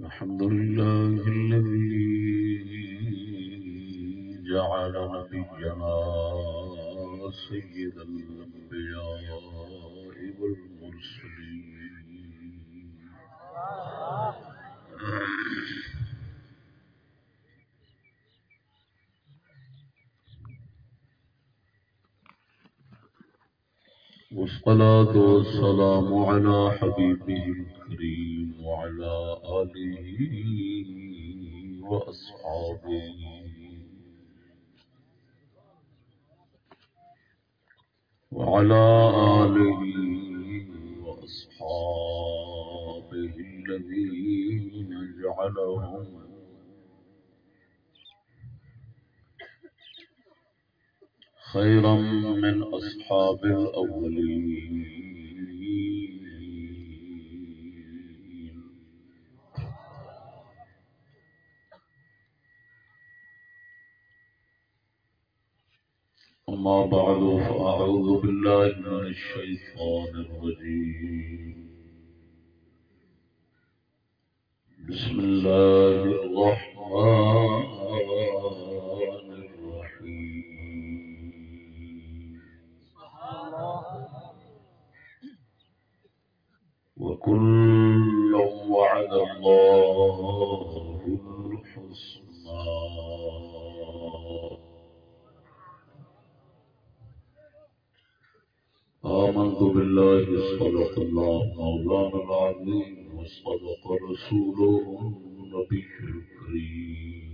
الحمد لله الذي جعل نبينا سيد الأنبياء والمرسلين والصلاة والسلام على حبيبه الكريم وعلى آله وأصحابه. وعلى آله وأصحابه الذين جعلهم خيرا من أصحاب الأولين. أما بعد فأعوذ بالله من الشيطان الرجيم. بسم الله الرحمن وكل وعد الله الحسنى آمنت بالله صدق الله مولانا العظيم وصدق رسوله النبي الكريم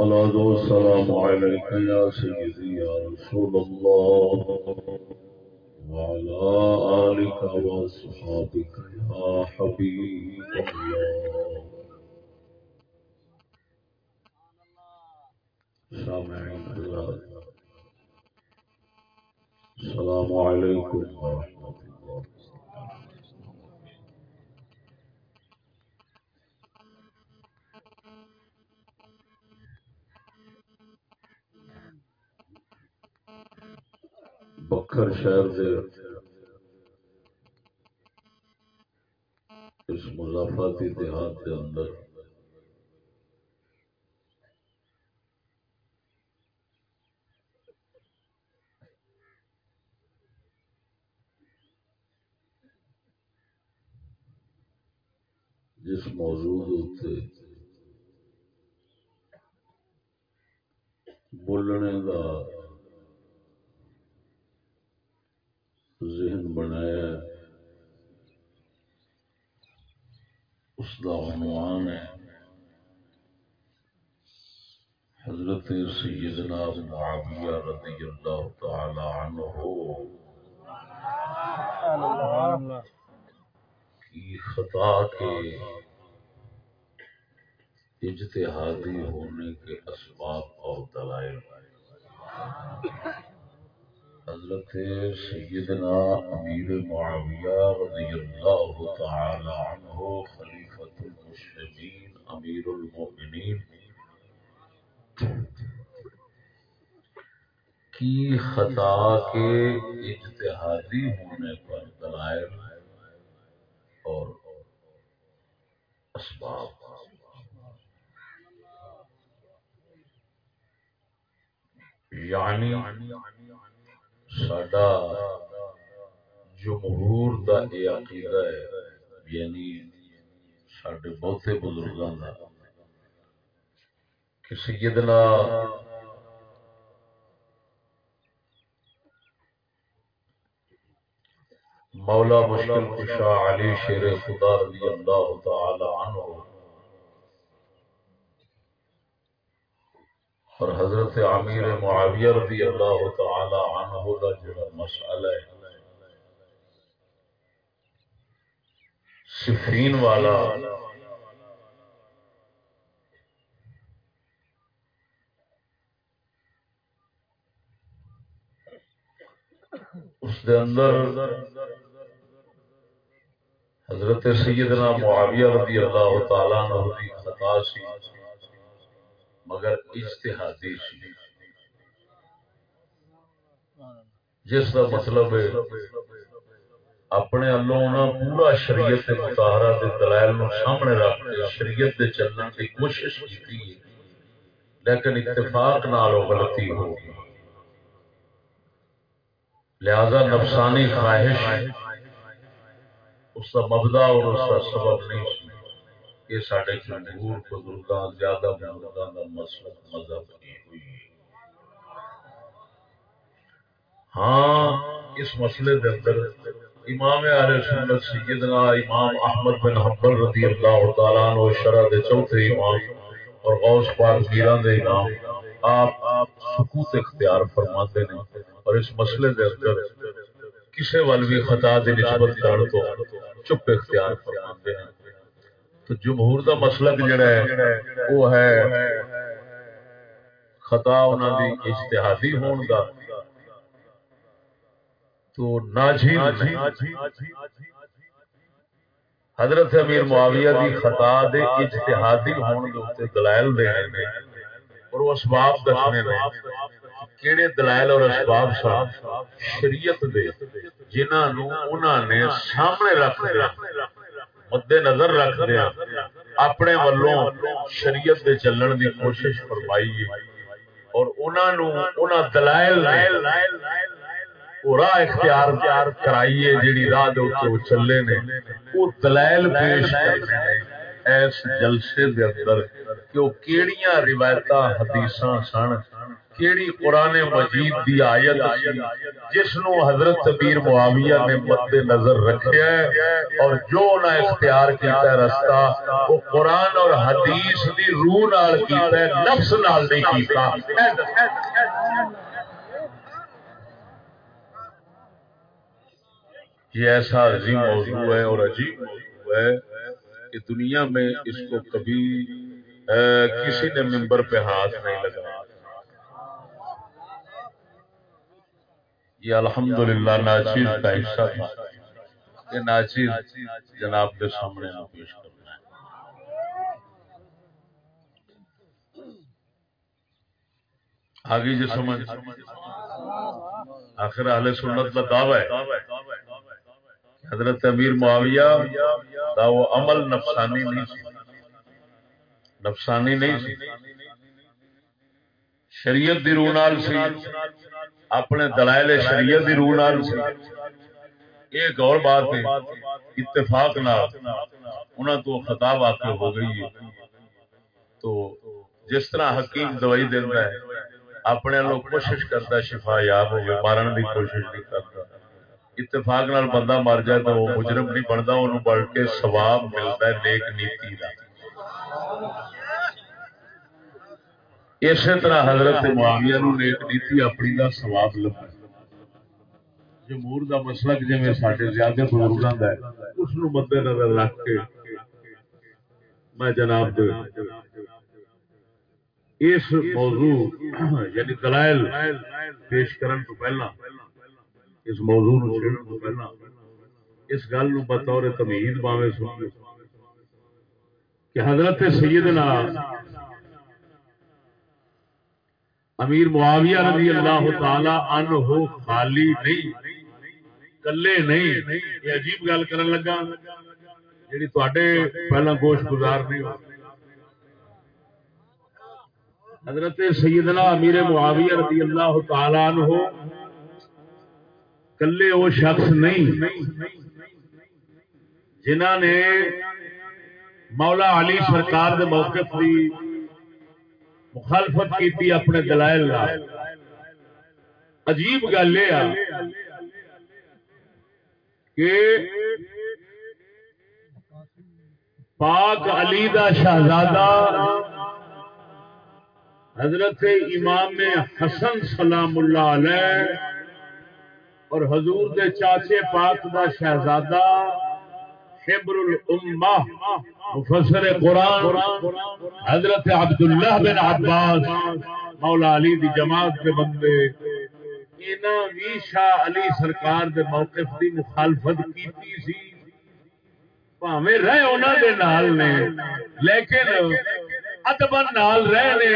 الصلاة والسلام عليك يا سيدي يا رسول الله وعلى آلك وصحابك يا حبيب الله. سامعين السلام عليكم ورحمة الله. بکر شہر دے۔ اس مضافاتی دیہات کے اندر۔ جس موضوع اتنے بولنے کا ذہن بنایا اس کا عنوان ہے۔ حضرت سیدنا معاویہ رضی اللہ تعالی عنہ کی خطا کے اجتہادی ہونے کے اسباب اور دلائل۔ حضرت سیدنا امیر معاویہ رضی اللہ تعالی عنہ خلیفۃ المسلمین امیر المؤمنین کی خطا کے اجتہادی ہونے پر دلائل اور اسباب۔ یعنی سڈا جمہور دا یہ عقیدہ ہے یعنی سڈے بہتے بزرگوں کا کہ سیدنا مولا مشکل کشا علی شیر خدا رضی اللہ تعالی عنہ اور حضرت عامر معاویہ رضی اللہ تعالی عنہ کا جڑا مسئلہ ہے صفین والا اس دے اندر حضرت سیدنا معاویہ رضی اللہ تعالی عنہ دی خطا سی۔ مگر اجتہادی سی جس کا مطلب ہے اپنے اللہ پورا شریعت کے متحرہ کے دلائل نو سامنے رکھ کے شریعت دے چلنے کی کوشش کی لیکن اتفاق نال غلطی ہو لہذا نفسانی خواہش اس کا مبدا اور اس کا سبب نہیں یہ سارے جمہور بزرگاں زیادہ بزرگاں کا مسلک مذہب کی ہوئی۔ ہاں اس مسئلے کے اندر امام علیہ سنت سیدنا امام احمد بن حنبل رضی اللہ تعالیٰ عنہ شرع دے چوتھے امام اور غوث پاک گیران دے امام، آپ سکوت اختیار فرماتے ہیں اور اس مسئلے دے اندر کسی وال بھی خطا دی نسبت کرن تو چپ اختیار فرماتے ہیں تو جمہور دا مسلک جڑا ہے وہ ہے خطا انہاں دی اجتہادی ہون دا۔ تو ناجھیل حضرت امیر معاویہ دی خطا دے اجتہادی ہون دے دلائل دے ہیں۔ اور وہ اسباب دسنے نے کیڑے دلائل اور اسباب سن شریعت دے، جنہاں نو انہاں نے سامنے رکھ دیا مد نظر رکھ دیا اپنے والوں شریعت دے چلن دی کوشش فرمائی اور انہاں نو انہاں دلائل وہ راہ اختیار کرائیے جیڑی راہ دے اوتے چلے نے۔ وہ دلائل پیش کرنے ایس جلسے دے اندر کہ وہ کیڑیاں روایتاں، حدیثاں سن۔ کیڑی قرآن مجید دی آیت جس نو حضرت بیر معاویہ نے مد نظر رکھیا ہے، اور جو نہ اختیار کیتا ہے رستہ، وہ قرآن اور حدیث دی روح نال کیتا ہے، نفس نال نہیں کیتا۔ یہ ایسا عظیم موضوع ہے اور عجیب موضوع ہے کہ دنیا میں اس کو کبھی کسی نے ممبر پہ ہاتھ نہیں لگا یہ الحمدللہ ناچیز کا حصہ تھا۔ یہ ناچیز جناب کے سامنے میں پیش کرنا ہے آگے جو سمجھ۔ آخر اہل سنت کا دعوی ہے۔ حضرت امیر معاویہ دا وہ عمل نفسانی نہیں سی۔ نفسانی نہیں سی۔ شریعت دی روح نال سی۔ اپنے دلائل شریعت دی روح نال ایک اور بات ہے اتفاق نہ انہاں تو خطا واقع ہو گئی ہے۔ تو جس طرح حکیم دوائی دینا ہے، اپنے لوگ کوشش کرتا شفا یاب ہوگی مارن دی کوشش نہیں کرتا اتفاق نال بندہ مر جائے تو وہ مجرم نہیں بنتا انہوں بڑھ کے ثواب ملتا ہے نیک نیتی کا اسی طرح حضرت معاویہ نو نیک نیتی اپنی دا ثواب لبا جمہور دا مسلک جی سارے زیادہ بزرگوں کا ہے، اس مد نظر رکھ کے میں جناب دے اس موضوع یعنی دلائل پیش کرن تو پہلا، اس موضوع نو چھڑن تو پہلا، اس گل نو بطور تمہید باویں سن کہ حضرت سیدنا امیر معاویہ رضی اللہ تعالی عنہ خالی نہیں، کلے نہیں، یہ عجیب گل کرن لگا، جیڑی تواڈے پہلا گوشت گزار نہیں حضرت سیدنا امیر معاویہ رضی اللہ تعالی عنہ، کلے وہ شخص نہیں جنہ نے مولا علی سرکار دے موقف کی مخالفت کی اپنے دلائل لا عجیب گل یہ کہ پاک علی دا شہزادہ حضرت امام حسن سلام اللہ علیہ اور حضور دے چاچے پاک دا شہزادہ حبر الامہ مفسر قرآن، حضرت عبداللہ بن عباس، مولا علی دی جماعت کے بندے۔ انہاں وی شاہ علی سرکار دے موقف دی مخالفت کیتی سی۔ پاویں رہے انہاں دے نال نے، لیکن ادبن نال رہے نے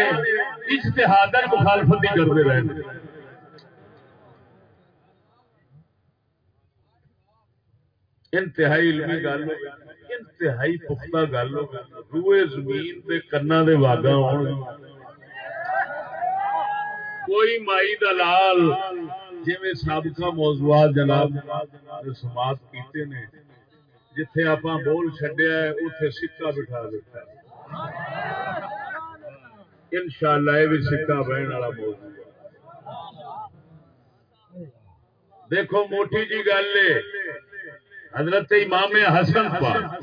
اجتہادن مخالفت ہی کرتے رہے انتہائی علمی گل انتہائی پختہ گل روئے زمین دے کنا دے واگا ہون۔ کوئی مائی دلال جی میں سابقہ موضوعات جناب سماعت کیتے نے، جتھے آپ بول چڈیا ہے اتنے سکا بٹھا دیتا ہے۔ ان شاء اللہ یہ بھی سکا بہن والا موضوع دیکھو موٹی جی گل حضرت امام حسن پاک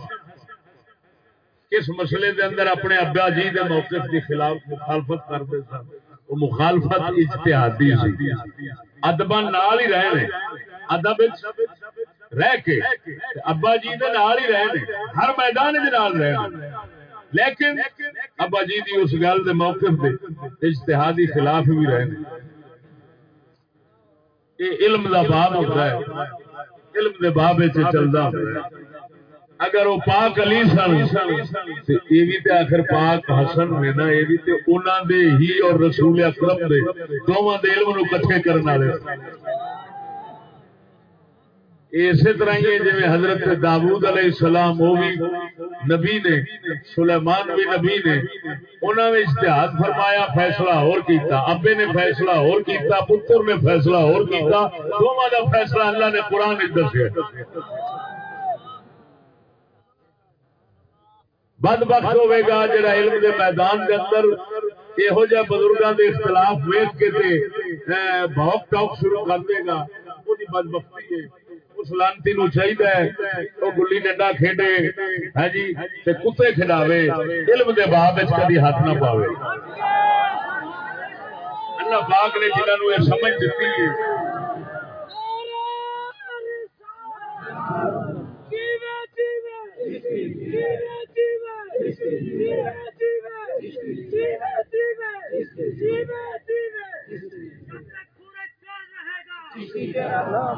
کس مسئلے دے اندر اپنے ابا جی دے موقف کی خلاف مخالفت کرتے سن؟ وہ مخالفت اجتہادی سی۔ ادب نال ہی رہے ادب رہ کے ابا جی دے نال ہی رہے ہر میدان دے نال رہے لیکن ابا جی دی اس گل دے موقف دے اجتہادی خلاف بھی رہے یہ علم دا باب ہوتا ہے۔ علم دے بابے باب چلدا اگر وہ پاک علی سن، تے یہ بھی تے آخر پاک حسن نے نا یہ بھی تے انہاں دے ہی اور رسول اکرم دے، دوواں دے علم نو اکٹھے کرن والے۔ اسی طرح ہی جی حضرت داود علیہ السلام، وہ بھی نبی نے، سلیمان بھی نبی نے انہوں نے اشتہاد فرمایا، فیصلہ اور کیتا، ابے نے فیصلہ اور کیتا، پتر نے فیصلہ اور کیتا، دونوں کا فیصلہ اللہ نے قرآن دسیا۔ بد بخت ہوے گا جڑا علم دے میدان دے اندر یہو جہ بزرگوں کے اختلاف ویچ کے بہت ٹاک شروع کر دے گا، وہ بد بختی ہے۔ اس لانتی نو چاہیے وہ گلی ڈنڈا کھیڈے ہے جی کتے کھڈاوے علم دے باب کدی ہاتھ نہ پاوے اللہ پاک نے جنہوں یہ سمجھ دیتی ہے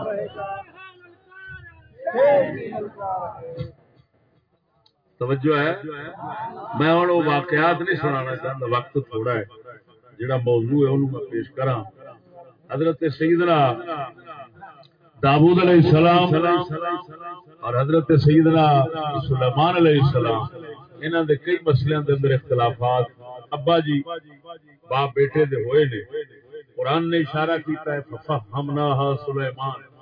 رہے گا۔ توجہ ہے؟ میں ہوں وہ واقعات نہیں سنانا چاہتا، وقت تھوڑا ہے۔ جڑا موضوع ہے انہوں میں پیش کرا حضرت سیدنا داود علیہ السلام اور حضرت سیدنا سلیمان علیہ السلام انہوں دے کئی مسئلے دے اندر اختلافات۔ ابا جی باپ بیٹے دے ہوئے نے۔ قرآن نے اشارہ کیتا ہے ففہمناہا سلیمان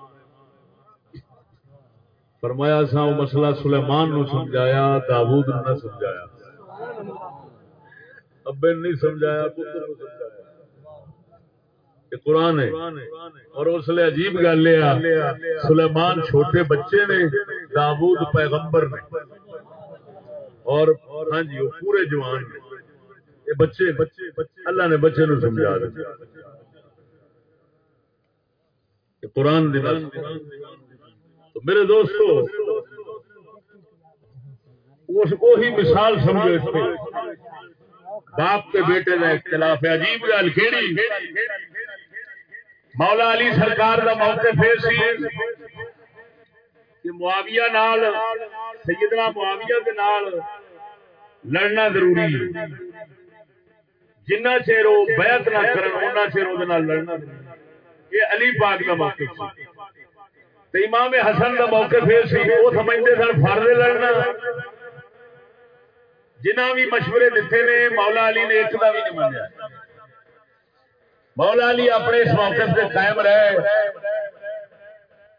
فرمایا سا وہ مسئلہ سلیمان نو سمجھایا داود نو نہ سمجھایا۔ ابے نہیں سمجھایا، پتر نو سمجھایا۔ قرآن ہے۔ اور اس لیے عجیب گل ہے، سلیمان چھوٹے بچے نے داود پیغمبر نے۔ اور ہاں جی وہ پورے جوان نے۔ یہ بچے، اللہ نے بچے نو سمجھا دیا۔ قرآن دن میرے دوستو وہی مثال سمجھو اس پہ۔ باپ کے بیٹے کا اختلاف ہے۔ عجیب گل کہڑی مولا علی سرکار کا موقع پھر سی کہ معاویہ نال، سیدنا معاویہ کے نال لڑنا ضروری ہے۔ جنہ چیر وہ بیعت نہ کرن چیر وہ لڑنا ضروری یہ علی پاک کا موقع سی امام حسن کا موقع پھر سی وہ سمجھتے سن فرد لڑنا۔ جنہ بھی مشورے دیتے نے، مولا علی نے ایک کا بھی نہیں منیا مولا علی اپنے اس موقع سے قائم رہے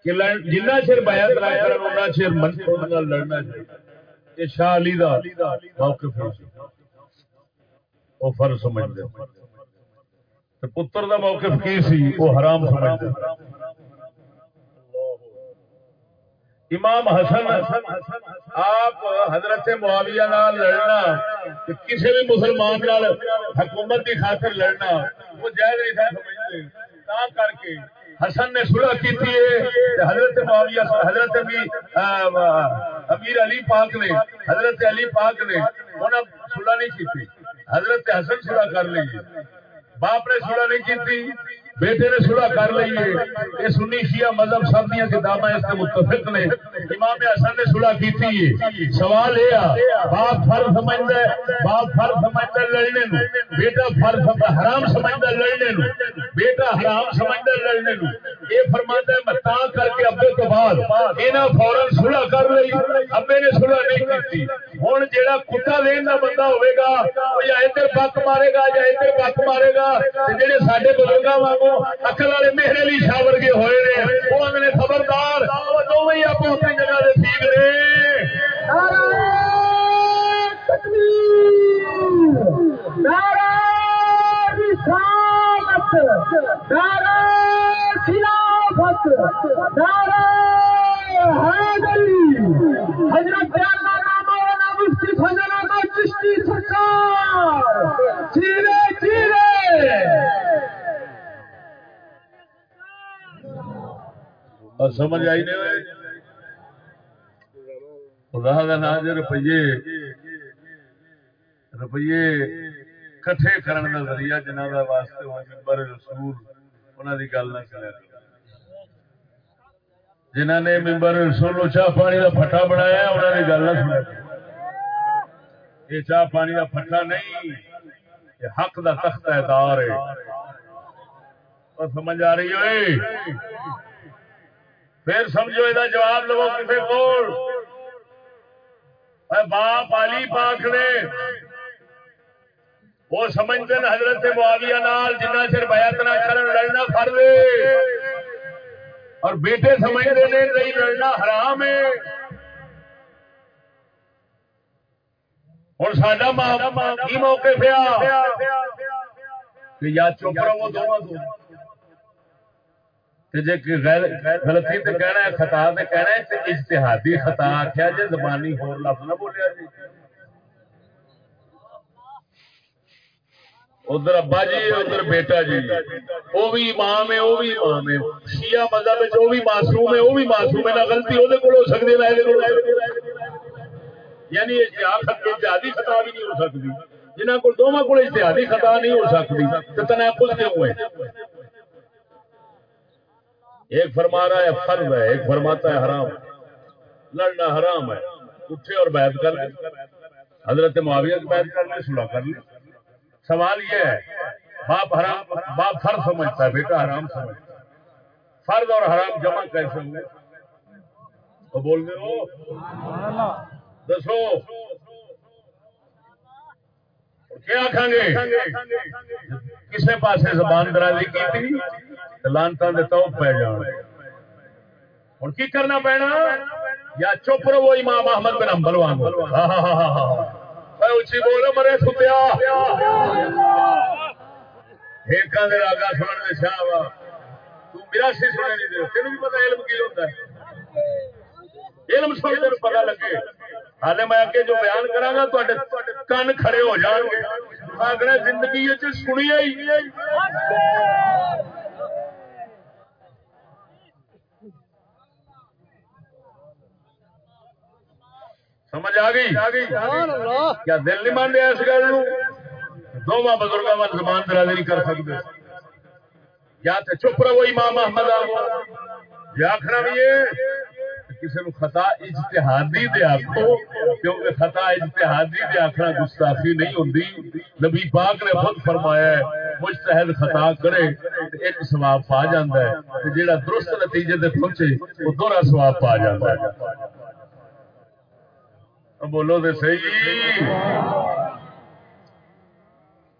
کہ جنہ چر بیعت نہ کرن اُنہ چر من لڑنا یہ شاہ علی دا موقف ہے۔ وہ فرض سمجھتے۔ پتر دا موقف کی سی؟ وہ حرام سمجھتے۔ امام حسن، آپ حضرت معاویہ نال لڑنا کسی بھی مسلمان نال حکومت کی خاطر لڑنا، وہ جائز نہیں تھا سمجھتے۔ تا کر کے حسن نے صلح کی حضرت معاویہ، حضرت امیر علی پاک نے، حضرت علی پاک نے انہوں صلح نہیں کی حضرت حسن صلح کر لی باپ نے صلح نہیں کی بیٹے نے سلا کر لیے یہ سنی شیعہ مذہب سب دیا کتابیں اس کے متفق نے۔ امام حسن نے سلا کی تھی سوال یہ باپ فر سمجھتا ہے، باپ فر سمجھتا ہے لڑنے نو۔ بیٹا فر حرام سمجھتا ہے لڑنے نو۔ بیٹا حرام سمجھتا ہے لڑنے نو۔ یہ فرماتا ہے، میں تا کر کے ابے تو بعد یہاں فورن سلا کر لی۔ ابے نے سلا نہیں کی ہوں جہاں کتا لین کا بندہ ہوئے گا یا ادھر بک مارے گا یا ادھر بک مارے گا جہے سارے بزرگوں واگ اکل والے میرے علی شاہ ورگے ہوئے نے۔ وہ اگلے خبردار دونوں ہی آپ اپنی جگہ سے ٹھیک نے حضرت مفتی فضل احمد چشتی سرکار۔ چیرے چیرے۔ اور سمجھ آئی نہیں خدا کا نام روپیے روپیے کٹھے کرنے کا ذریعہ جنہ کا واسطے ممبر رسول انہوں کی گل نہ کرے۔ جنہ نے ممبر رسول چاہ پانی کا پٹا بنایا انہوں نے گل نہ سنا یہ چاہ پانی کا پٹا نہیں، یہ حق دا تخت ہے دار ہے۔ اور سمجھ آ رہی ہوئے پھر سمجھو یہ جواب لو کسی کو باپ علی پاک نے۔ وہ سمجھتے ہیں حضرت معاویہ نال جنہ چر بیعت نہ کرن، لڑنا فرض اور بیٹے سمجھتے ہیں نہیں، لڑنا حرام ہے۔ اور ساڈا ماں کی موقع پیا کہ یا چپ رہو دونوں۔ جی غلطی تو کہنا ہے، خطا تو کہنا ہے اجتہادی خطا آخیا جی زبانی ہور لفظ نہ بولیا جی۔ ادھر ابا جی ادھر بیٹا جی۔ وہ بھی امام ہے وہ بھی امام ہے۔ شیعہ مذہب وہ بھی معصوم ہے وہ بھی معصوم ہے، نہ غلطی وہ ہو سکتی نہ یعنی اتحادی خطا بھی نہیں ہو سکتی جنہ کو دونوں کو اتحادی خطا نہیں ہو سکتی تو تناقض کیوں ہوئے؟ ایک فرما رہا ہے فرض ہے، ایک فرماتا ہے، حرام لڑنا حرام ہے۔ اٹھے اور بیعت کر لیں حضرت معاویہ کی بیعت کر لیں سلا کر لیں سوال یہ ہے، باپ حرام، باپ فرض سمجھتا ہے، بیٹا حرام سمجھتا ہے۔ فرض اور حرام جمع کیسے ہوئے تو بول دے ہو دسو۔ کیا آخان کسے پاسے زبان درازی کی تھی؟ لانتا تو پی جان۔ ہوں کی کرنا پینا؟ یا چپ رہو امام احمد بن امبل وانگ اچھی بولو مرے ستیا۔ ایکا دے راگا سنن دے شاہ وا۔ میرا سی سنے نہیں دے تین بھی پتا علم کی ہوتا ہے۔ علم سن تین پتا لگے۔ ہالے میں اگے جو بیان کرا گا کن کھڑے ہو جان گے۔ آگے زندگی سنی ہی۔ سمجھ آ گئی کیا دل نہیں مان رہا اس گل دونوں بزرگوں میں زبان درازی نہیں کر سکتے یا تو چپ رہو امام احمد یا آخر بھی کسی نے خطا اجتہادی دے آخو کیونکہ خطا اجتہادی دے آخنا گستاخی نہیں ہوتی نبی پاک نے خود فرمایا ہے مجتہد خطا کرے ایک پا جاتا ہے جہاں درست نتیجے پہنچے وہ دوہرا سواب پا جاتا ہے بولو تو صحیح۔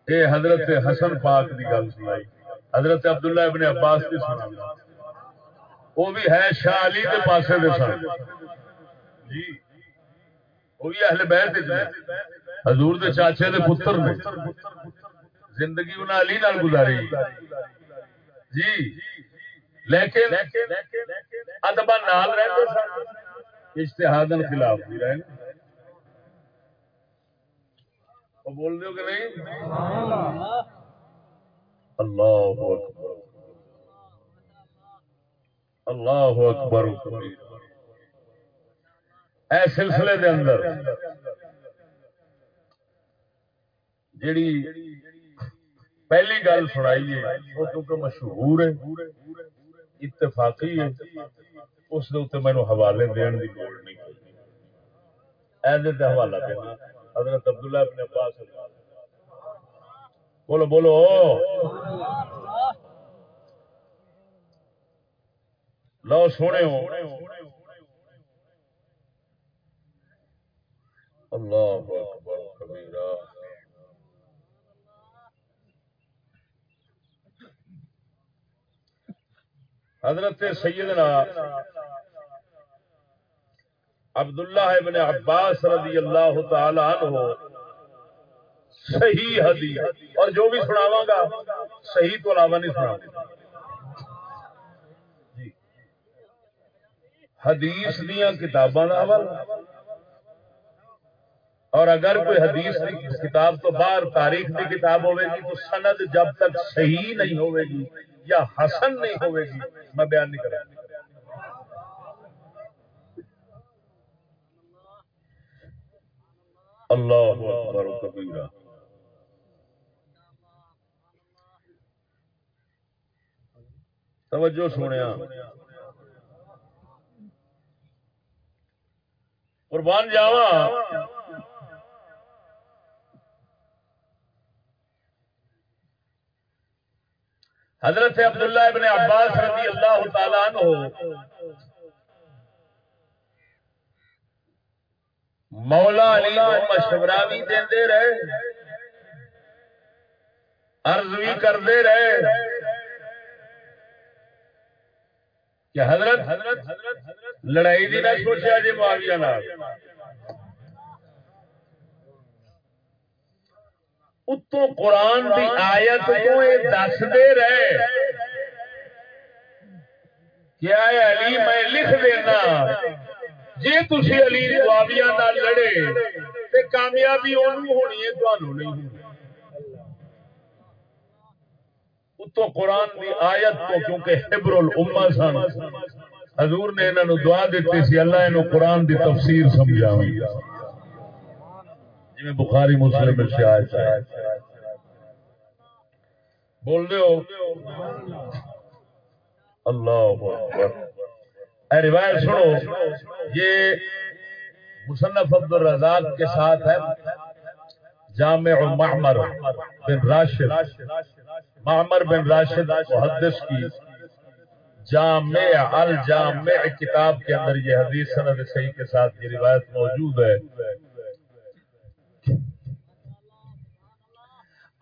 اے حضرت حسن پاک کی گل سنائی۔ حضرت عبداللہ ابن عباس کی سنا وہ بھی ہے شاہ علی کے پاسے دے سن۔ جی۔ وہ بھی اہل بیت دے حضور دے چاچے دے پتر نے۔ زندگی انہیں علی نال گزاری۔ جی۔ لیکن ادبا نال رہتے سن۔ اشتہادن خلاف بھی رہے وہ بول دو کہ نہیں؟ اللہ اکبر۔ اللہ اکبر۔ اے سلسلے دے اندر، جیڑی پہلی گل سنائی ہے، وہ کیونکہ مشہور ہے، اتفاقی ہے، اس مینو حوالے دین کی لوڑ نہیں۔ ایسے حوالہ دینا حضرت عبداللہ ابن عباس بولو بولو۔ لو سونے ہو۔ اللہ اکبر کبیرہ۔ حضرت سیدنا عبداللہ ابن عباس رضی اللہ تعالی عنہ، صحیح حدیث۔ اور جو بھی سناواں گا، صحیح تو علاوہ نہیں سنا جی۔ حدیث دیا کتاباں اور اگر کوئی حدیث کتاب تو باہر تاریخ کی کتاب ہوے گی، تو سند جب تک صحیح نہیں ہوے گی یا حسن نہیں ہوے گی، میں بیان نہیں کروں اللہ اکبر کبیرہ۔ توجہ سونے قربان جاوا حضرت عبداللہ ابن عباس رضی اللہ تعالیٰ عنہ مولا علی کو مشورہ بھی دے رہے، عرض بھی کرتے رہے کہ حضرت حضرت حضرت لڑائی دی نہ سوچا جی معاویہ نال۔ اتو قرآن دی آیت کو یہ دس دے رہے کیا علی میں لکھ دینا۔ جی تھی علی معاویہ نال لڑے تے کامیابی انہوں ہونی ہے تمہوں نہیں ہونی اتو قرآن دی آیت کو کیونکہ حبر الامہ سن حضور نے انہوں دعا دیتی سی اللہ انہوں قرآن دی تفسیر سمجھا ہوئی جی بخاری مسلم سے آئے بول دے ہو اللہ اے روایت سنو، یہ مصنف عبد الرزاق کے ساتھ ہے، جامع معمر بن راشد۔ معمر بن راشد محدث کی جامع، الجامع کتاب کے اندر یہ حدیث صنعت صحیح کے ساتھ یہ روایت موجود ہے۔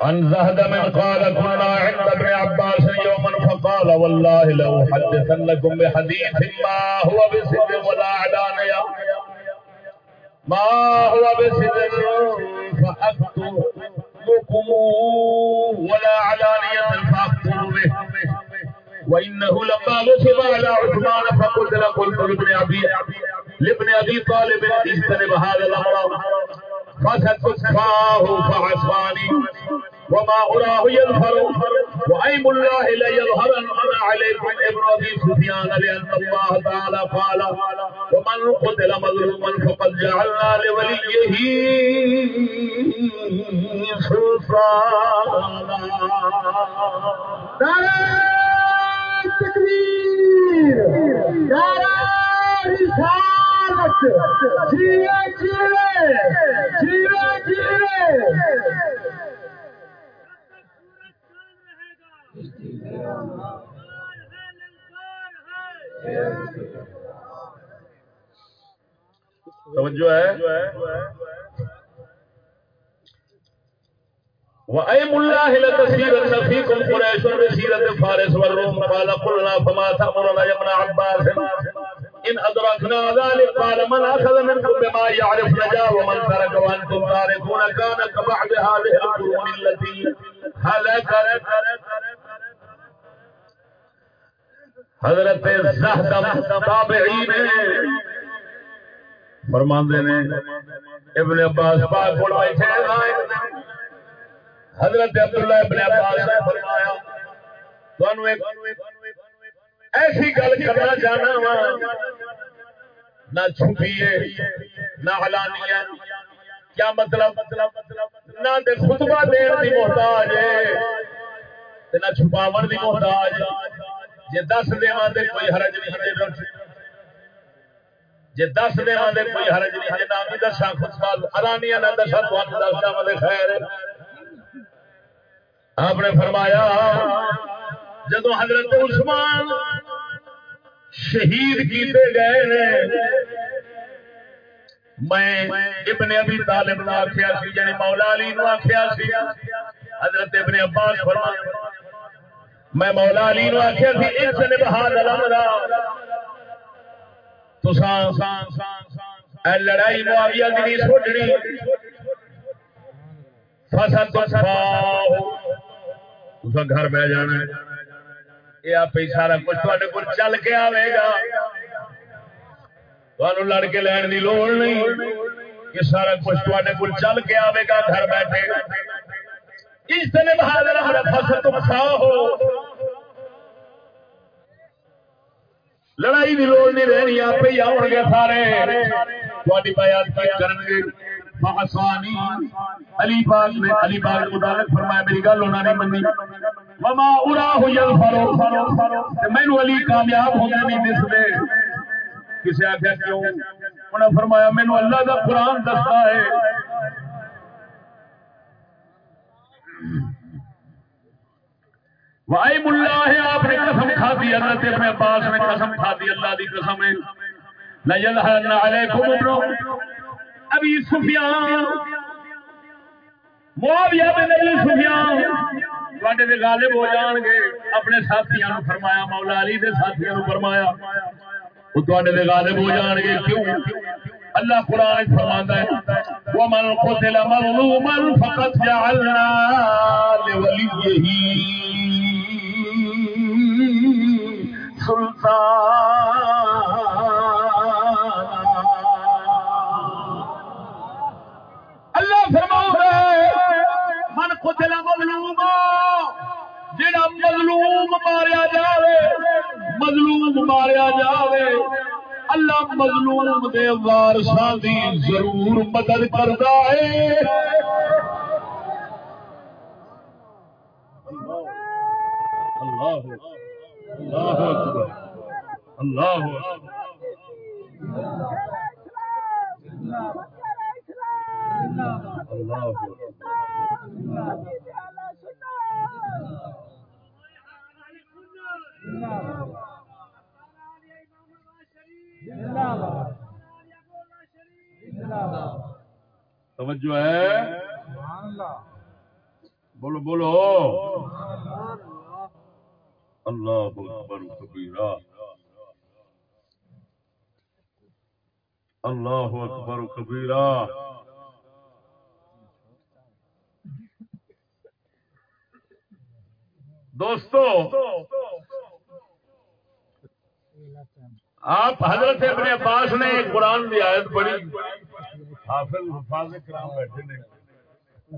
عن زهد من قال كنا عند ابن عباس يوما فقال والله لو حدثنكم بحديث ما هو بسد ولا علانية ما هو بسد فأكتب لكم ولا علانية فأكتب به وإنه لما نصب على عثمان فقتل قلت لابن أبي لابن أبي طالب اجتنب هذا الأمر وما أراه يظهر وأيم الله لا يظهرن أنا عليكم ابن أبي سفيان لأن الله تعالى قال ومن قتل مظلوما فقد جعلنا لوليه سلطانا تكبير رسالت جیوے جیوے جیوے جیوے توجہ ہے۔ وَأَيْمُ اللَّهِ لَتَسِيرًا فِيكُمْ قُرَيْشٌ بِسِيرَةِ فَارِسِ وَالرُّومِ قَالَ قُلْنَا فَمَا تَأْمُرُنَا يَا ابْنَ عَبَّاسٍ إِنْ أَدْرَكْنَا ذَلِكَ قَالَ مَنْ أَخَذَ مِنْكُمْ بِمَا يَعْرِفْ نَجَا وَمَنْ تَرَكَ وَأَنْتُمْ تَارِكُونَ كَانَ كَبَعْدِ هَذِهِ الْقُرُونِ الَّتِي هَلَكَتْ حضرت زہدم تابعین فرماندے نے ابن عباس پاک کول بیٹھے حضرت عبداللہ ابن عباس نے فرمایا تانوں ایک ایسی گل کرنا چاہنا وا۔ نہ چھپیے، نہ علانیہ کیا مطلب؟ نہ دے خطبہ دین دی محتاج ہے نہ چھپاون دی محتاج۔ جے دس دیواں تے کوئی حرج نہیں تے جے دس دیواں تے کوئی حرج نہیں جے نہ بھی دساں خطبہ علانیہ نہ دساں تانوں دس دیواں خیر۔ آپ نے فرمایا جدو حضرت عثمان شہید کیتے گئے ہیں، میں ابن ابی طالب نو آخیا سی یعنی مولا علی نو آخیا سی۔ حضرت ابن عباس فرما میں مولا علی نو آخیا سی اس نے بہاد الامرا تو اے لڑائی معاویہ دی نہیں سوچنی۔ فسد تو گھر بہ جانا ہے۔ یہ آپ سارا کچھ تے کو چل کے آئے گا لڑ کے لین کی لوڑ نہیں یہ سارا کچھ تے کو چل کے آئے گا گھر بیٹھے اس دن بہادر ہر فصل تم سا ہو لڑائی کی لوڑ نہیں رہنی آپ ہی آؤ گے سارے تھوڑی بیعت کرن گے فحسانی علی پاک نے علی پاک کو متعلق فرمایا، میری گل انہوں نے منی۔ وما اراه يغفر۔ مینو علی کامیاب ہونے نہیں دسدے۔ کسی آخیا کیوں؟ انہوں نے فرمایا مینو اللہ کا قرآن دستا ہے۔ وائی ملا ہے آپ نے قسم کھا دی حضرت ابن عباس نے قسم کھا دی، اللہ دی قسم ہے۔ لَيَلْحَنَّ عَلَيْكُمْ ابْنُ ابھی سفیان، معاویہ بن ابی سفیان۔ تواڈے دے غالب ہو جان گے۔ اپنے ساتھیاں نو فرمایا، مولا علی دے ساتھیاں نو فرمایا۔ وہ تواڈے دے غالب ہو جان گے۔ کیوں؟ اللہ قرآن فرماندا ہے، ومن قتل مظلوما فقد جعلنا لوليه سلطان اللہ فرما من قتل مظلوم جڑا مظلوم ماریا جاوے، مظلوم ماریا جاوے۔ اللہ مظلوم دے وارثاں دی ضرور مدد کردا ہے۔ اللہ اللہ اکبر اللہ اکبر۔ اللہ توجہ ہے؟ بولو بولو۔ اللہ اکبر کبیرہ۔ اللہ اکبر کبیرہ۔ دوستو آپ حضرت ابن عباس نے ایک قرآن کی آیت پڑھی۔ حافظ حفاظ کرام بیٹھے نے۔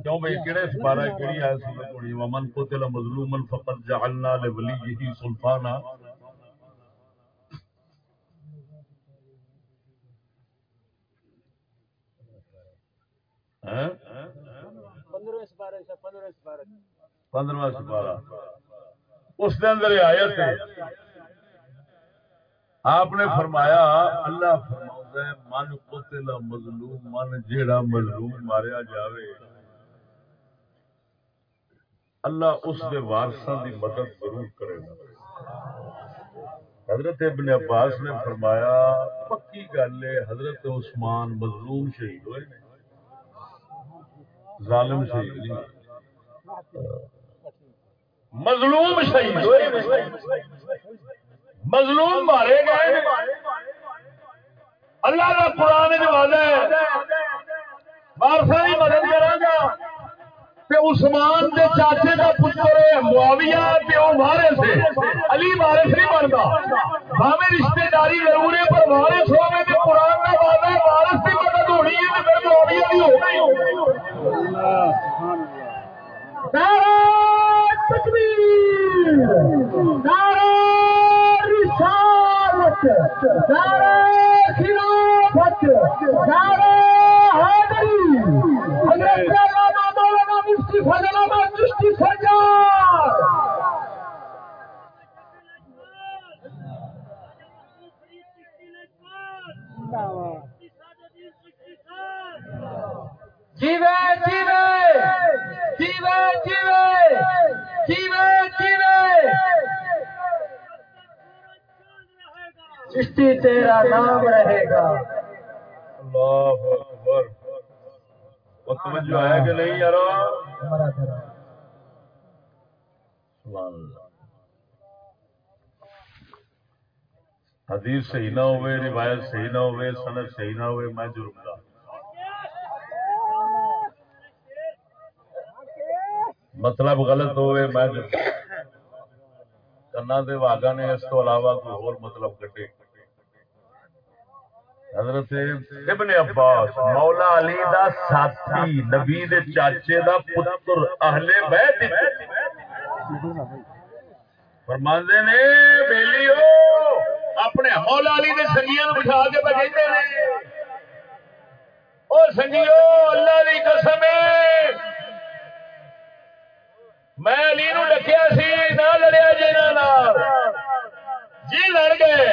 کیوں بھائی کہڑے سپارہ کہڑی آیت پڑھی ومن قتل مظلوما فقد جعلنا لولیہ سلطانا۔ پندرواں سپارہ۔ اس کے اندر آیت ہے۔ آپ نے فرمایا، اللہ فرماؤں ہے، من قتل مظلوم، من جیڑا مظلوم ماریا جاوے، اللہ اس دے وارثاں دی مدد ضرور کرے گا۔ حضرت ابن عباس نے فرمایا، پکی گل ہے، حضرت عثمان مظلوم شہید ہوئے، ظالم شہید نہیں۔ مظلوم شہید ہوئے مظلوم مارے گئے اللہ کا قرآن جواب ہے۔ وارسا کی مدد کرا گا۔ عثمان دے چاچے کا پتر معاویہ پیو وارث ہے۔ علی وارث نہیں بنتا ہمیں رشتے داری ضرور ہے پر وارث ہوگا تو قرآن کا وعدہ ہے، وارث کی مدد ہونی ہے تو پھر معاویہ بھی ہو گئی نعرہ تکبیر نعرہ رسالت نعرہ خلافت نعرہ حیدری حضرت علامہ مولانا مفتی فضل احمد چشتی سرکار جیوے جیوے جیوے جیوے جیوے جیوے چشتی تیرا نام رہے گا اللہ اکبر وہ توجہ ہے کہ نہیں یار حدیث صحیح نہ ہوئے روایت صحیح نہ ہوئے سند صحیح نہ ہوئے میں جرم دا مطلب غلط ہوئے، میں کنا دے واگا نے اس کو علاوہ کوئی اور مطلب کٹے۔ حضرت ابن عباس، مولا علی دا ساتھی، نبی دے چاچے دا پتر، اہل بیت فرماندے نے بیلیو اپنے مولا علی دے سنگیاں نو بٹھا کے بجے نے۔ او سنگیو، اللہ دی قسم ہے۔ میں علی نو ڈکیا سی، نہ لڑیا جی جی لڑ گئے،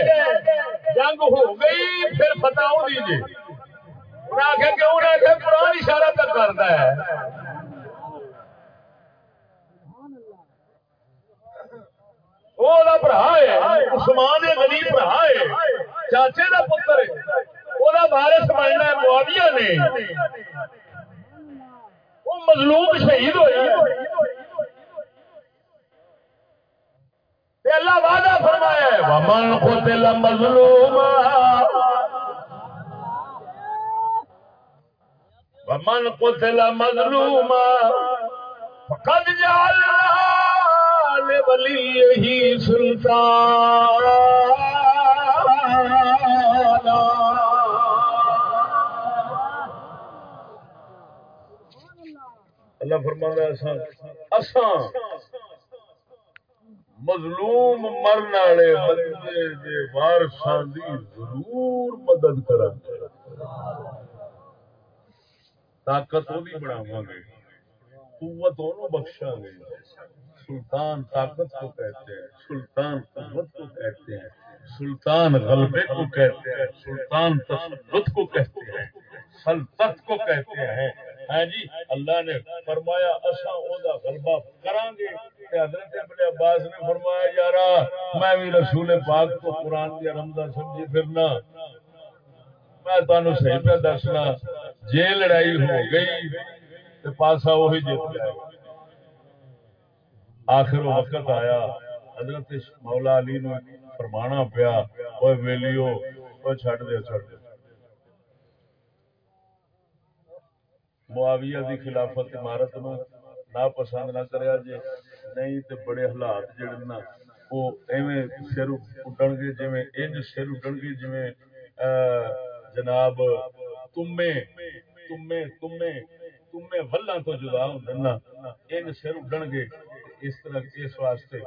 جنگ ہو گئی، پھر فتح دیجیے انہیں آخیا انہیں آخیا قرآن اشارہ تک کرتا ہے۔ وہ برا ہے، عثمان غنی برا ہے، چاچے کا پتر ہے۔ وہ وارس بننا ہے، معاویہ نے۔ وہ مظلوم شہید ہوئے تے اللہ وعدہ فرمایا ہے ومن قتل مظلوما، ومن قتل مظلوما، فقد جعلنا لوليه سلطانا۔ اللہ فرماتا ہے اساں مظلوم مرن والے بندے دے وارثاں دی ضرور مدد کرن۔ طاقت وہ بھی بڑھاواں گے، قوت انہوں بخشاں گے۔ سلطان طاقت کو کہتے ہیں، سلطان قوت کو کہتے ہیں۔ سلطان غلبے کو کہتے ہیں، سلطان تسلط کو کہتے ہیں۔ سلطت کو کہتے ہیں۔ ہاں جی اللہ نے فرمایا، اساں او غلبہ کران گے۔ تے حضرت ابن عباس نے فرمایا، یارا، میں بھی رسول پاک کو قرآن دی رمضا سمجھی پھرنا۔ میں تانوں صحیح پہ دسنا، جے لڑائی ہو گئی تے پاسا وہی جیت جائے آخر وقت آیا، حضرت مولا علی نو فرمانا پیا اوے ویلیو او چھڈ دے چھڈ دے۔ معاویہ دی خلافت عمارت نو ناپسند نہ کریا جے۔ نہیں تے بڑے حالات جڑے نا وہ ایویں سر اڈن گے جویں انج سر اڈن گے جویں جناب تمے تمے تمے تمے ولاں تو جدا ہوندن نا ان سر اڈن گے۔ اس طرح اس واسطے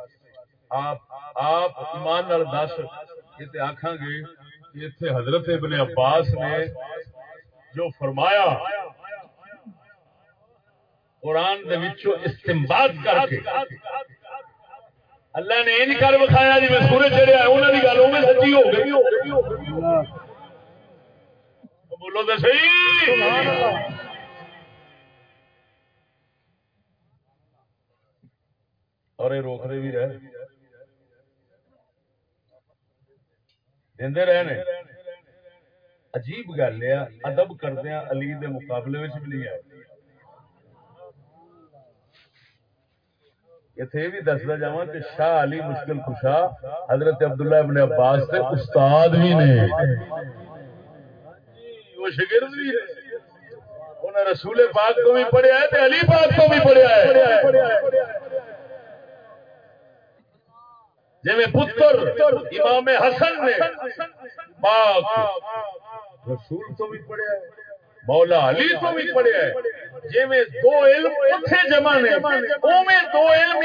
آپ آپ ایمان نال دس یہ تے آکھاں گے کہ ایتھے حضرت ابن عباس نے جو فرمایا قرآن دے وچوں استنباط کر کے۔ اللہ نے یہ کر بکھایا جی میں سورج چڑھیا انہوں کی گل وہ سچی ہو گئی۔ بولو تو صحیح۔ اور یہ روکتے بھی رہے۔ دے رہے نے۔ عجیب گل ہے، ادب کردیا علی دے مقابلے بھی نہیں آئے۔ اتنے بھی دستا جا کہ شاہ علی مشکل کشا حضرت عبداللہ ابن عباس سے استاد بھی نے وہ شگرد بھی ہے انہیں رسول پاک کو بھی پڑھیا ہے علی پاک کو بھی پڑھیا ہے جی پتر امام حسن نے پاک رسول تو بھی پڑھیا ہے مولا علی تو بھی پڑھیا ہے۔ جی میں دو علم جمع نے دو علم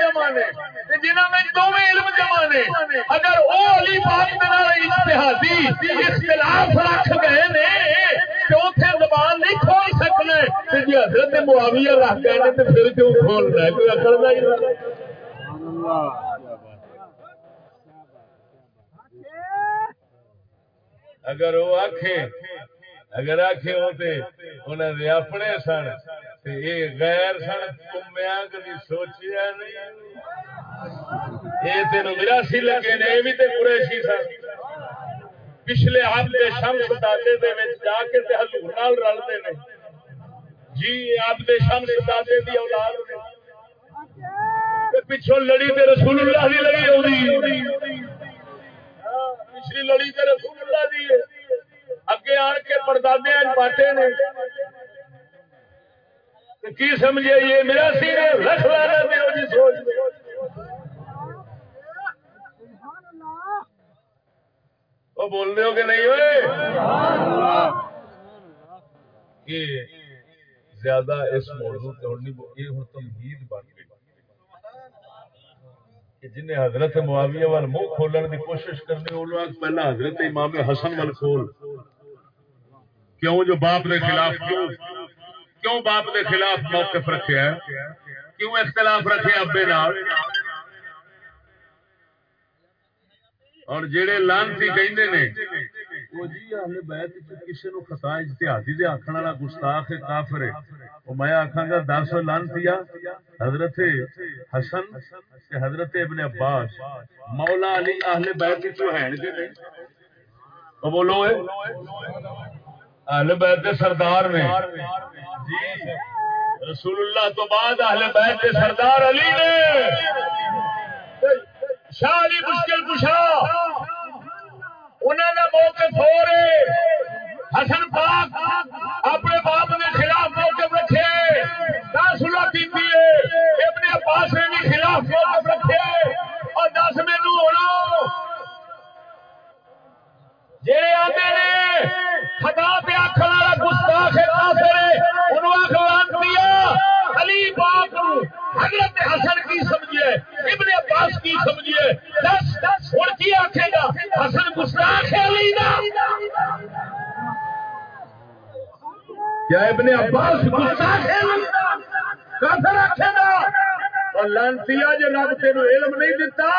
جمع نے جنہاں میں دو علم جمع نے اگر او علی پاک دے نال اجتہادی اختلاف رکھ گئے نے، تے اوتھے زبان نہیں کھول سکنے۔ تے جی حضرت معاویہ رکھ گئے نے، تے پھر کیوں ہے کوئی عقل نہیں سبحان اللہ اگر وہ آخے اگر آخے ہوتے انہوں نے اپنے سن یہ غیر سن کمیا کبھی سوچیا نہیں؟ یہ تین وراسی لگے نے یہ بھی تو قریشی سن۔ پچھلے آپ کے شمس دادے دے جا کے ہزور نال رلتے نے۔ جی آپ کے شمس دادے کی اولاد نے۔ پچھوں لڑی تے رسول اللہ کی لڑی آئی ہاں، پچھلی لڑی تے رسول اللہ دی اگے آن کے پردادے باٹے نے کی سمجھے یہ میرا سی نے رکھ لانا میرے جی سوچ وہ بول رہے ہو کہ نہیں ہوئے یہ زیادہ اس موضوع یہ ہوں تمہید بن گئی کہ جن حضرت معاویہ وال منہ کھولنے کی کوشش کرنی وہ لوگ پہلا حضرت امام حسن وال کھول کیوں جو باپ کے خلاف کیوں؟ کیوں باپ کے خلاف موقف رکھے ہے کیوں اختلاف رکھے ابے نال؟ اور جڑے لانتی کہندے نے، وہ جی اہل بیت کسی نو خطا اجتہادی دے آکھن والا گستاخ ہے کافر ہے۔ وہ میں آکھاں گا دس لانتیا حضرت حسن تے حضرت ابن عباس۔ مولا علی اہل بیت تو ہیں جی۔ کہ وہ بولو اے۔ اہل بیت سردار نے جی۔ رسول اللہ تو بعد اہل بیت دے سردار علی نے۔ شاہ علی مشکل کشا۔ انہوں نے موقف ہو رہے۔ حسن پاک اپنے باپ کے خلاف موقف رکھے۔ سلا کی ابن عباس نے بھی خلاف موقف رکھے۔ اور دس مینو ہونا۔ جہے آتے نے خدا پہ آخر والا گستاخ کافر ہے، انہوں آخر دیا۔ علی پاک حضرت حسن کی سمجھیے، ابن عباس کی سمجھیے۔ دس دس ہوں کی آخے گا؟ حسن گستاخ ہے علی دا۔ کیا ابن عباس گستاخ ہے کافر آخے گا۔ لانتی جی رب تین علم نہیں دیتا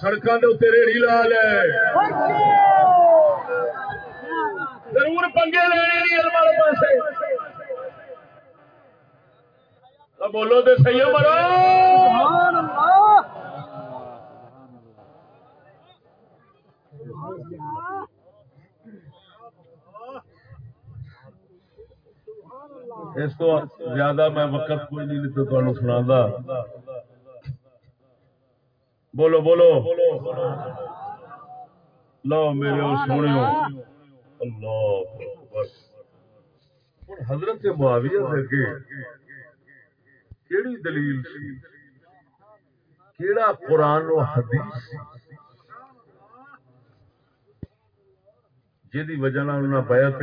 سڑکوں کے اتنے ریڑھی لا لے۔ ضرور پنگے لینے نہیں، علم والے پاس بولو تو سی مرو۔ اس کو زیادہ میں وقت کوئی نہیں تو تمہیں سنا بولو بولو۔ لو میرے سونے اللہ حضرت معاویہ سے کیڑی دلیل سی؟ کیڑا قرآن و حدیث جی وجہ بیعت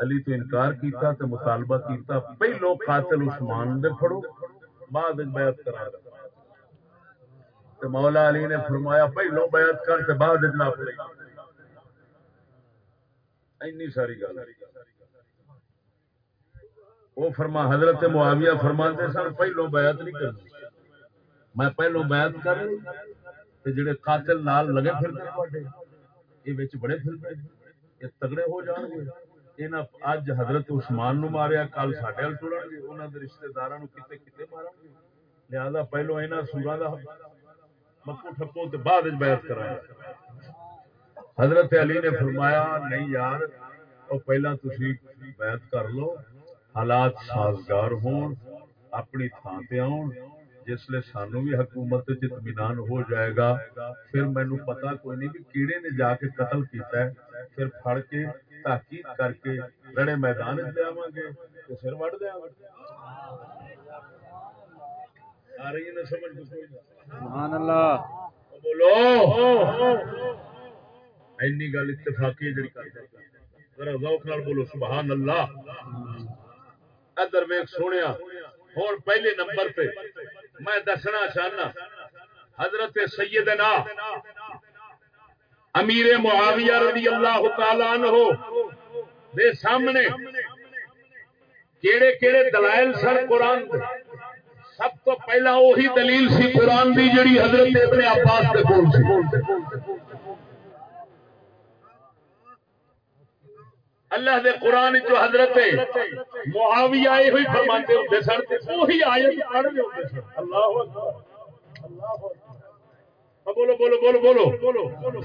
علی تو انکار کیتا تے مطالبہ کیتا۔ پہلو قاتل عثمان دے پھڑو، بعد بیعت کرا تے مولا علی نے فرمایا، پہلو بیعت کر تے بعد نہ پڑی اینی ساری گل۔ وہ فرما، حضرت معاویہ فرماتے سن، پہلو بیعت نہیں کرنی۔ میں پہلو بیعت کر تے جڑے قاتل نال لگے پھر یہ بڑے پھر دے یہ تگڑے ہو جان گے۔ اج حضرت عثمان نو ماریا، کل سڈے وال ٹرن گے۔ انہوں کے رشتے دار کتنے کتنے مارن گے۔ لہذا پہلو یہاں سورا کا مکو ٹپو بعد وچ بیعت کرایا حضرت علی نے فرمایا نہیں یار وہ پہلا تھی بیعت کر لو حالات سازگار ہون اپنی تھان پہ آن جس لیے سانو بھی حکومت اطمینان ہو جائے گا۔ پھر مینو پتا کوئی نہیں کہ کیڑے نے جا کے قتل کیتا ہے۔ پھر پھڑ کے تحقیق کر کے لڑے میدان لے آواں گے تو پھر وڑ دیا آ رہی ہے نا سمجھ۔ کوئی سبحان اللہ۔ بولو۔ اینی گل اتفاقی ہے جڑی کر ذرا ذوق نال بولو سبحان اللہ ادھر ویک سونیا ہوں پہلے نمبر پہ میں دسنا چاہنا، حضرت سیدنا امیر معاویہ رضی اللہ تعالی عنہ دے سامنے کیڑے کیڑے دلائل سر قرآن دے۔ سب تو پہلا وہی دلیل سی قرآن دی جڑی حضرت ابن عباس دے کول سی۔ اللہ دے قرآن جو حضرت معاویہ یہ ہوئی فرماتے ہوتے سن وہی آیت پڑھ رہے ہوتے سن۔ اللہ اللہ اکبر۔ بولو بولو بولو بولو بولو۔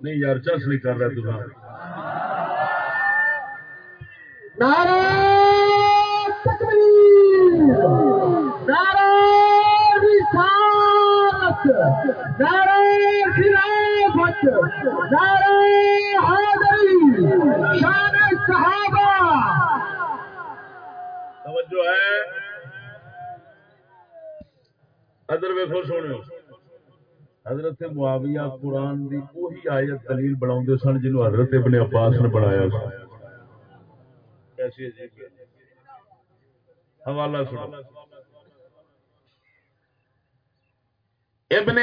نہیں یار چس نہیں کر رہا تمہارا نعرہ تکبیر، نعرہ رسالت، نعرہ خلافت سچ نعرہ حیدری شان صحابہ۔ توجہ ہے۔ ادر ویکو سونے حضرت معاویہ قرآن دی وہی آیت دلیل بنا سن جنہوں حضرت ابن عباس نے بنایا جی؟ حوالہ سنو۔ ابن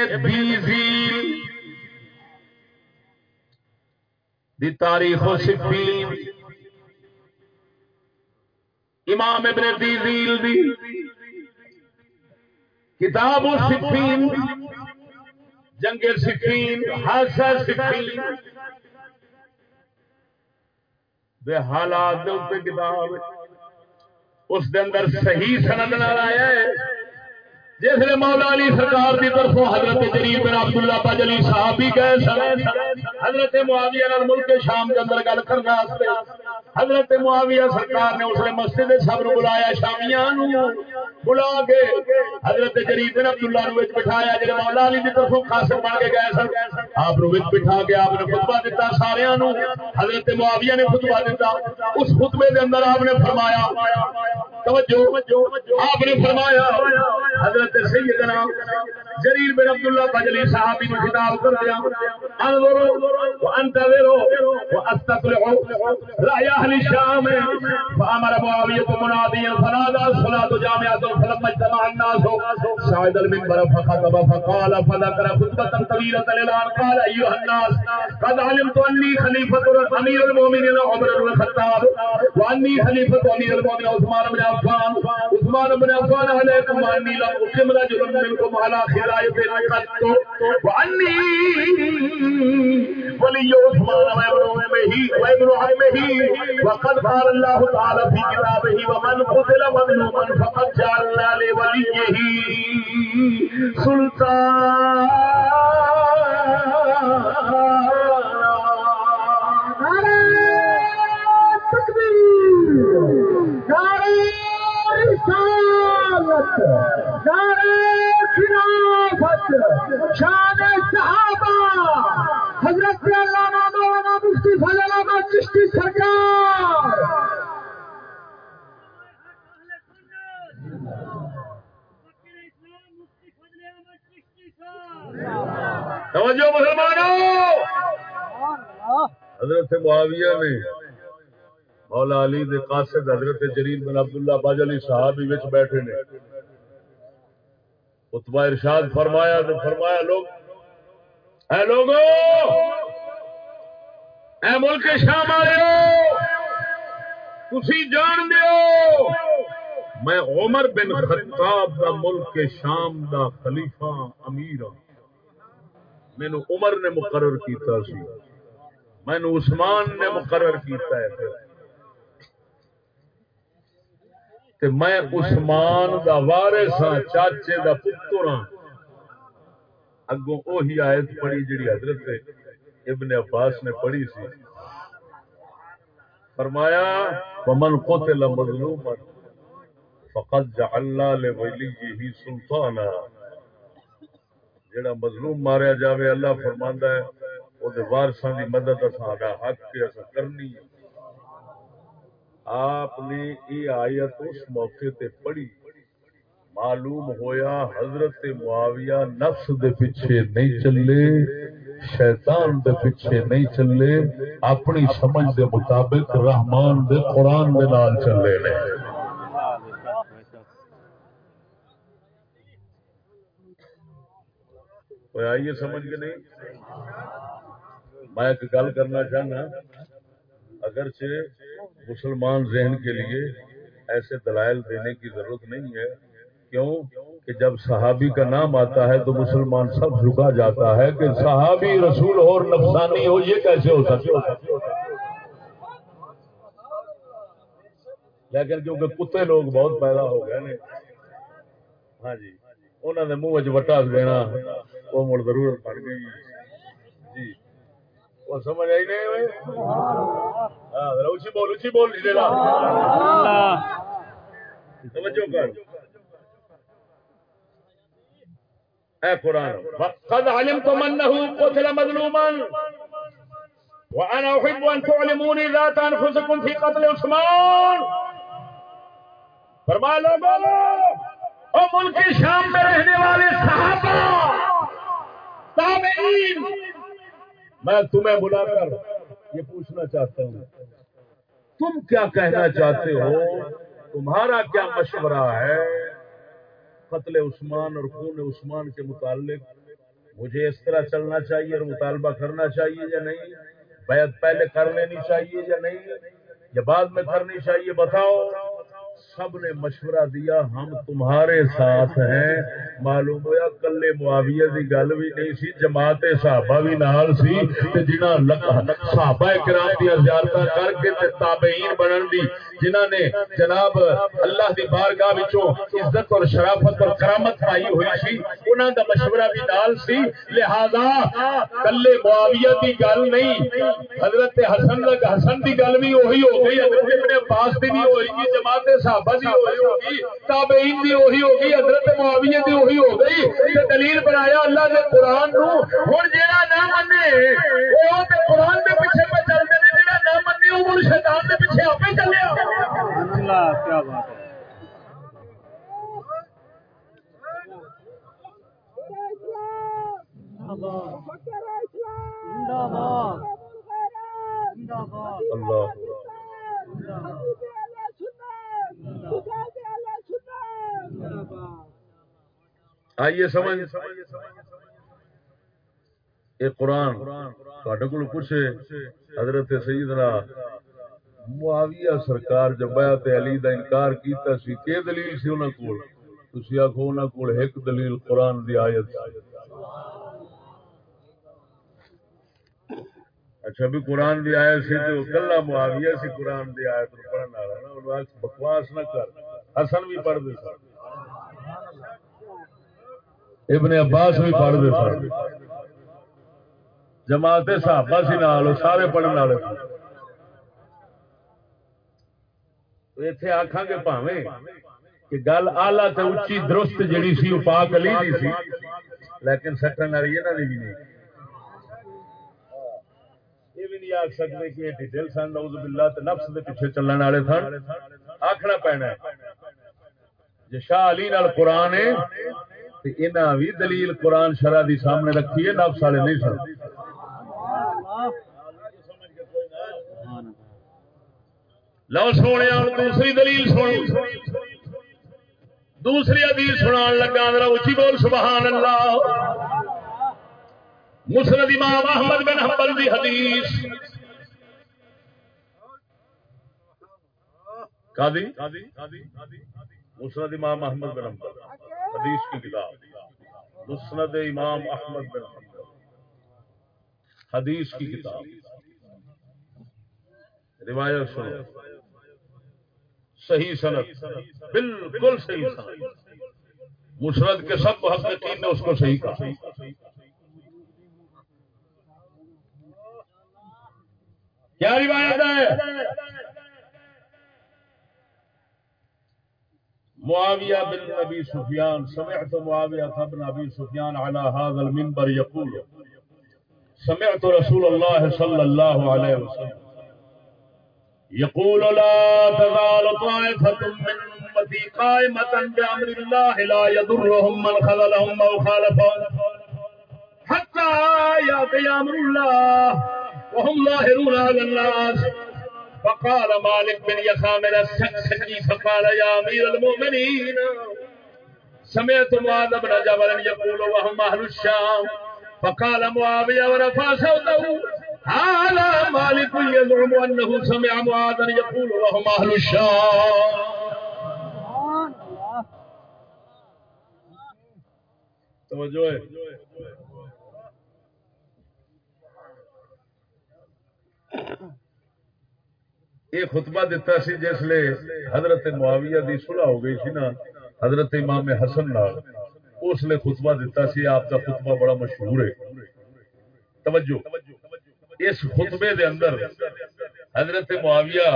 دی تاریخ و سفین امام ابن دیزیل دی کتاب و سفین جنگ سفین حادثہ سفین دے حالات دے کتاب اس دے اندر صحیح سند نال آیا ہے۔ جس نے مولا علی سرکار کی طرفوں حضرت جریر بن عبداللہ بجلی صاحب بھی گئے سن، حضرت معاویہ نال ملک شام کے اندر گل کرنا حضرت معاویہ سرکار نے اس نے مسجد سب بلایا شامیاں بلا کے حضرت جریر بن عبداللہ نو بٹھایا، جڑے مولا علی کی طرفوں قاسم بن کے گئے سن، آپ نو وچ بٹھا کے آپ نے خطبہ دیتا سارے حضرت معاویہ نے خطبہ دیتا اس خطبے کے اندر آپ نے فرمایا، توجہ، آپ نے فرمایا، حضرت حضرت سیدنا جریر بن عبداللہ بجلی صحابی نے خطاب کر دیا انظروا وانتظروا واستطلعوا رأي اهل الشام فامر معاوية مناديا فنادى الصلاة جامعة فلما اجتمع الناس۔ صعد المنبر فخطب فقال فذكر خطبة طويلة للان قال ايها الناس، قد علمت اني خليفة امير المؤمنين عمر بن الخطاب۔ واني خليفة امير المؤمنين عثمان بن عفان۔ عثمان بن عفان عليكم واني لم اقم رجلا منكم على خلاية قط واني ولي عثمان وابن عمه وابن عمه وقد قال الله تعالى في كتابه ومن قتل مظلوما فقد جعلنا لوليه سلطان تکبیر نعرہ رسالت. شان صحابہ، حضرت علامہ مولانا مفتی فضل احمد چشتی سرکار۔ توجہ مسلمانوں! حضرت معاویہ نے مولا علی دے قاصد حضرت جریر بن عبداللہ باج علی صاحب وچ بیٹھے نے۔ خطبہ ارشاد فرمایا، تو فرمایا، لوگ، اے لوگو! اے ملک شام والے تسی جان دیو! میں عمر بن خطاب دا ملک شام دا خلیفہ امیر ہوں مینو عمر نے مقرر کیتا سی۔ مینو عثمان نے مقرر کیتا ہے پھر تے میں عثمان دا وارث ہاں چاچے دا پتر ہاں۔ اگوں وہی آیت پڑھی جڑی حضرت ابن عباس نے پڑھی سی۔ فرمایا، ومن قتل مظلوما فقد جعلنا لولیہ سلطانا. جڑا مظلوم ماریا جاوے، اللہ فرماندا ہے، او دے وارثاں دی مدد ساڈا حق ہے اسا کرنی ہے۔ آپ نے یہ آیت اس موقع تے پڑھی۔ معلوم ہویا حضرت معاویہ نفس دے پیچھے نہیں چلے، شیطان دے پیچھے نہیں چلے، اپنی سمجھ دے مطابق رحمان دے قرآن دے نال چلے نے۔ آئیے سمجھ کے نہیں؟ میں ایک گل کرنا چاہنا، اگرچہ مسلمان ذہن کے لیے ایسے دلائل دینے کی ضرورت نہیں ہے۔ کیوں؟ کہ جب صحابی کا نام آتا ہے تو مسلمان سب جھکا جاتا ہے کہ صحابی رسول اور نفسانی ہو، یہ کیسے ہو سکتے لیکن کیونکہ کتے لوگ بہت پیدا ہو گئے نے۔ ہاں جی انہوں نے منہ وٹا دینا وہ مڑ ضرورت پڑ گئی جی۔ وہ سمجھ آئی نہیں ہاں اچھی بول اچھی بول نہیں دینا توجہ کر اے قرآن قد علمتم انه قتل مظلوما؟ وانا احب ان تعلموني ذات انفسكم في قتل عثمان. فرما لوگو او ملک شام میں رہنے والے صحابہ، تابعین میں تمہیں بلا کر یہ پوچھنا چاہتا ہوں، تم کیا کہنا چاہتے ہو؟ تمہارا کیا مشورہ ہے؟ قتل عثمان اور خون عثمان کے متعلق مجھے اس طرح چلنا چاہیے اور مطالبہ کرنا چاہیے یا نہیں؟ بیعت پہلے کر لینی چاہیے یا نہیں؟ یا بعد میں کرنی چاہیے؟ بتاؤ۔ سب نے مشورہ دیا، ہم تمہارے ساتھ ہیں۔ معلوم ہوا کلے معاویہ دی گل بھی نہیں سی، جماعت صحابہ بھی نال سی تے جنہاں صحابہ کرام دی زیارتاں کر کے تے تابعین بنن دی۔ جنہاں نے جناب اللہ دی بارگاہ وچوں عزت اور شرافت اور کرامت پائی ہوئی سی، انہاں دا مشورہ بھی نال سی۔ لہذا کلے معاویہ دی گل نہیں، حضرت حسن حسن دی گل بھی وہی ہو گئی، حضرت ابن عباس دی بھی ہوئی گی جماعت صحابہ دی وہی ہوگی تابعین دی وہی ہوگی حضرت معاویہ دی وہی ہو گئی۔ تے دلیل بنایا اللہ دے قرآن نو۔ ہن جیڑا نہ منے، او تے قرآن دے پیچھے پہ چلدے نے نہ منے او ہن شیطان دے پیچھے اپے چلیا اللہ کیا بات ہے اللہ آئیے سمجھ۔ یہ قرآن تھوڑے کو پوچھے، حضرت سیدنا معاویہ سرکار جب بیعت علی دا انکار کیتا سی کہ دلیل سی انہاں کول؟ تسی آکھو انہاں کول ایک دلیل قرآن دی آیت اچھا بھی قرآن دی آیت سی تو کلا معاویہ سی قرآن دی آیت پڑھن والا نا بکواس نہ کر۔ حسن بھی پڑھ دے سر ابن عباس بھی پڑھ دے سر جماعت صحابہ سی نال سارے پڑھنے والے ایتھے آکھاں گے پاویں کہ گل آلہ تے اچھی درست جڑی سی وہ پاک علی دی سی۔ لیکن سٹن والی انہاں دی بھی نہیں۔ یہ بھی نہیں آکھ سکتے کہ یہ سن، نعوذ باللہ تے نفس دے پیچھے چلن والے سن۔ آکھنا پینا ہے۔ شاہ علی نال قرآن ہے بھی دلیل قرآن شرع دی سامنے رکھی ہے، نفس والے نہیں سن۔ لو سونے دوسری دلیل سنو۔ دوسری حدیث سنان لگا، ذرا اچھی بول، سبحان اللہ۔ مسند امام احمد بن حنبل دی حدیث۔ قاضی؟ مسند امام احمد بن حنبل۔ حدیث کی کتاب۔ مسند امام احمد بن حنبل۔ حدیث کی کتاب۔ روایت سنو۔ صحیح صنعت۔ بالکل صحیح صنعت۔ مسرت کے سب محققین نے اس کو صحیح کہا۔ کیا روایت ہے؟ معاویہ بن نبی سفیان، سمعت معاویہ بن ابی سفیان على هذا المنبر يقول سمعت رسول الله صلى الله عليه وسلم۔ يقول لا تزال طائفة من أمتي قائمة بأمر الله لا يضرهم من خذلهم أو خالفهم حتى يأتي أمر الله وهم ظاهرون على الناس. فقال مالك بن يخامر السكسكي فقال يا أمير المؤمنين، سمعت معاذ بن جبل يقول وهم أهل الشام. فقال معاوية ورفع صوته هذا مالك يزعم أنه سمع معاذا يقول وهم أهل الشام. توجہ ہے. یہ خطبہ دیتا سی جس لے حضرت معاویہ دی صلح ہو گئی سی نا، حضرت امام حسن نال، اس لے خطبہ دیتا سی، آپ کا خطبہ بڑا مشہور ہے۔ توجہ۔ اس خطبے دے اندر حضرت معاویہ،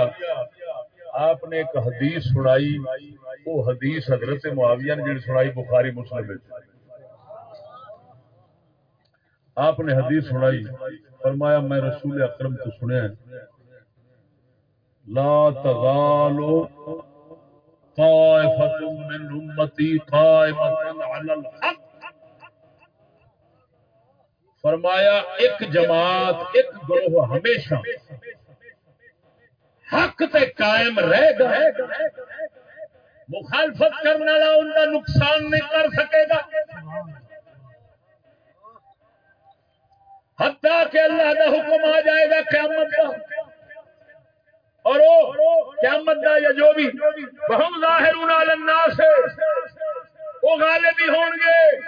آپ نے ایک حدیث سنائی، وہ حدیث حضرت معاویہ نے جڑی سنائی بخاری مسلم آپ نے حدیث سنائی، فرمایا میں رسول اکرم تو سنیا لا تغالو طائفة من امتی قائمة على الحق۔ فرمایا، ایک جماعت، ایک گروہ ہمیشہ حق تے قائم رہ گا۔ مخالفت کرنے والا ان کا نقصان نہیں کر سکے گا۔ حتیٰ کہ اللہ کا حکم آ جائے گا قیامت کا۔ اور وہ قیامت کا یا جو بھی بہم ظاہر الناس ہے وہ غالب بھی ہوں گے۔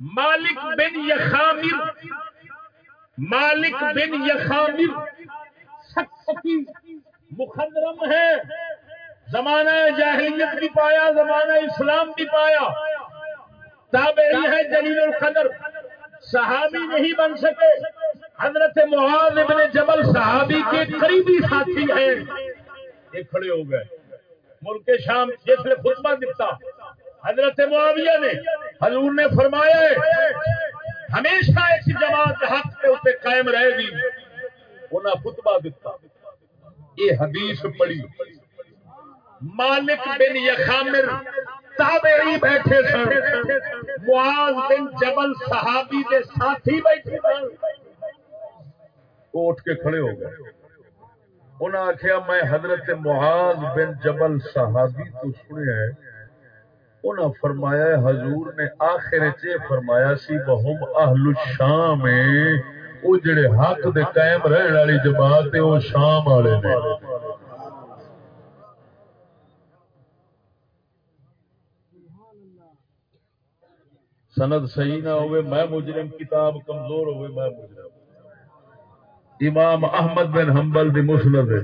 مالک بن یخامر، مالک بن یخامر مخدرم ہے۔ زمانہ جاہلیت بھی پایا، زمانہ اسلام بھی پایا۔ تابعی ہے جلیل القدر۔ صحابی نہیں بن سکے۔ حضرت معاذ ابن جبل صحابی کے قریبی ساتھی ہیں۔ یہ کھڑے ہو گئے۔ ملک شام جس نے خطبہ دیتا حضرت معاویہ نے حضور نے فرمایا ہے، ہمیشہ ایک جماعت حق کے اسے قائم رہے گی۔ انہیں خطبہ دیتا یہ حدیث پڑھی۔ مالک بن یخامر تابعی بیٹھے سن۔ معاذ بن جبل صحابی دے ساتھی بیٹھے سن۔ اٹھ کے کھڑے ہو گئے۔ انہوں نے آخیا میں حضرت معاذ بن جبل صحابی تو سنیا ہے۔ انہوں فرمایا ہے، حضور نے آخر چ فرمایا سی، بہم اہل الشام وہ جڑے حق دے قائم رہن والی جماعت ہے وہ شام والے نے۔ سند صحیح نہ ہوئے، میں مجرم، کتاب کمزور ہوئے، میں مجرم۔ امام احمد بن حنبل دی مسند ہے۔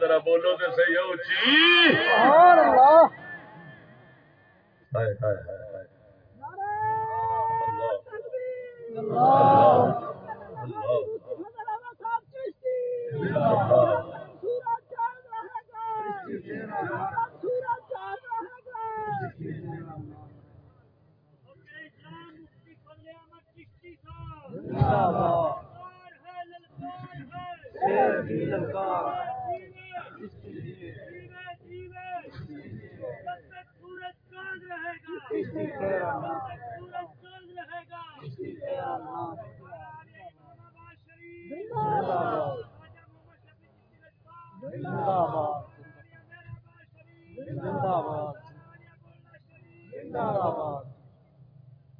ذرا بولو تے صحیح ہو جی۔ سبحان اللہ۔ ہائے ہائے ہائے اللہ۔ اللہ۔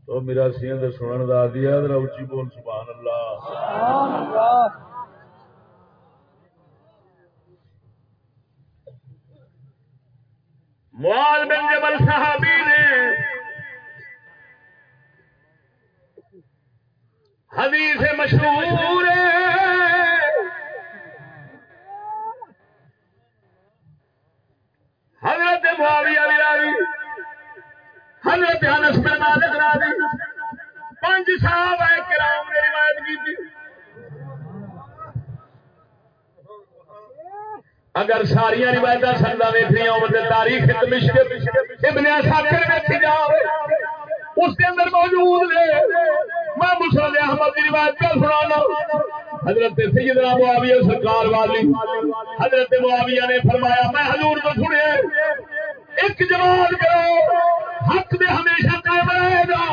تو میرا سین سنن دا دیا اچھی بول سبحان اللہ۔ سبحان بن جبل صحابی نے حدیث مشہور ہے۔ اگر ساری روایت سنگا ویخنی ہو مطلب تاریخ ابن ساکر ویکھی جاؤ اس کے اندر موجود ہے میں مسلم احمد کی روایت کا سنا حضرت سیدنا معاویہ سرکار والی، حضرت معاویہ نے فرمایا، میں حضور کو سنے ایک جماعت کرو حق دے ہمیشہ قائم رہے گا،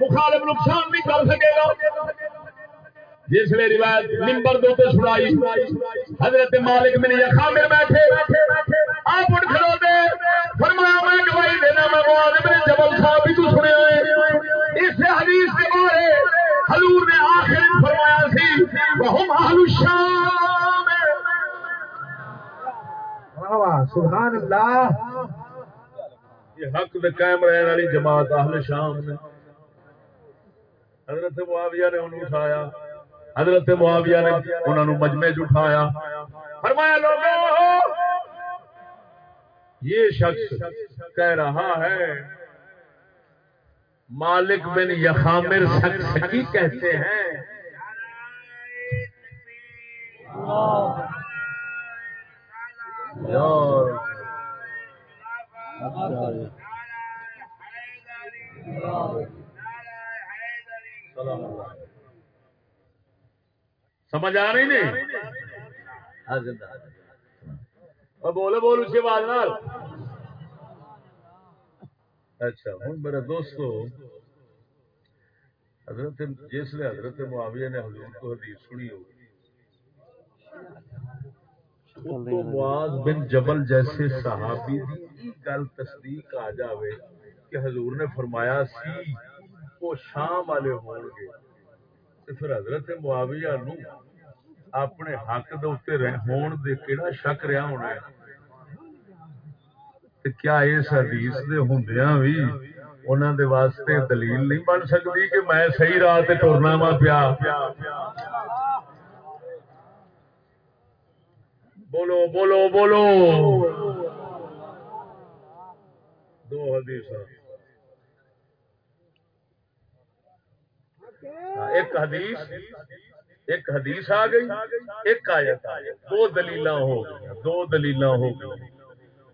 مخالف نقصان نہیں کر سکے گا۔ جس نے روایت نمبر دو تے سنائی حضرت مالک میں یخا میں بیٹھے۔ آپ اٹھ کھڑو دے فرمایا میں گواہی دینا میں معاذ بن جبل صاحب بھی تو سنے ہوئے اس حدیث کے بارے حضور نے آخر فرمایا سی وہم اہل الشام۔ سبحان اللہ۔ یہ حق دے قائم رہنے والی جماعت اہل شام نے۔ حضرت معاویہ نے انہوں اٹھایا۔ حضرت معاویہ نے انہوں نے مجمع اٹھایا، فرمایا لوگوں یہ شخص کہہ رہا ہے، مالک بن یخامر سکی کہتے ہیں۔ سلام اللہ۔ سمجھ آ رہی نہیں؟ بولے بول اس کے بعد اچھا ہوں میرا دوستو حضرت جس نے حضرت معاویہ نے حضور کو حدیث سنی ہوگی تو معاذ بن جبل جیسے صحابی دی گل تصدیق آ جاوے کہ حضور نے فرمایا سی وہ شام والے ہون گے۔ تے پھر حضرت معاویہ نو اپنے حق دے اوتے ہون دے کیڑا شک رہا ہونا ہے؟ تے کیا اس حدیث دے ہوندیاں وی انہاں دے واسطے دلیل نہیں بن سکتی کہ میں صحیح راہ تے ٹرنا وا پیا؟ بولو بولو بولو! دو حدیث ایک حدیث ایک حدیث آ گئی، ایک آیت آ گئی۔ دو دلیل ہو گئی دو دلیل ہو گئی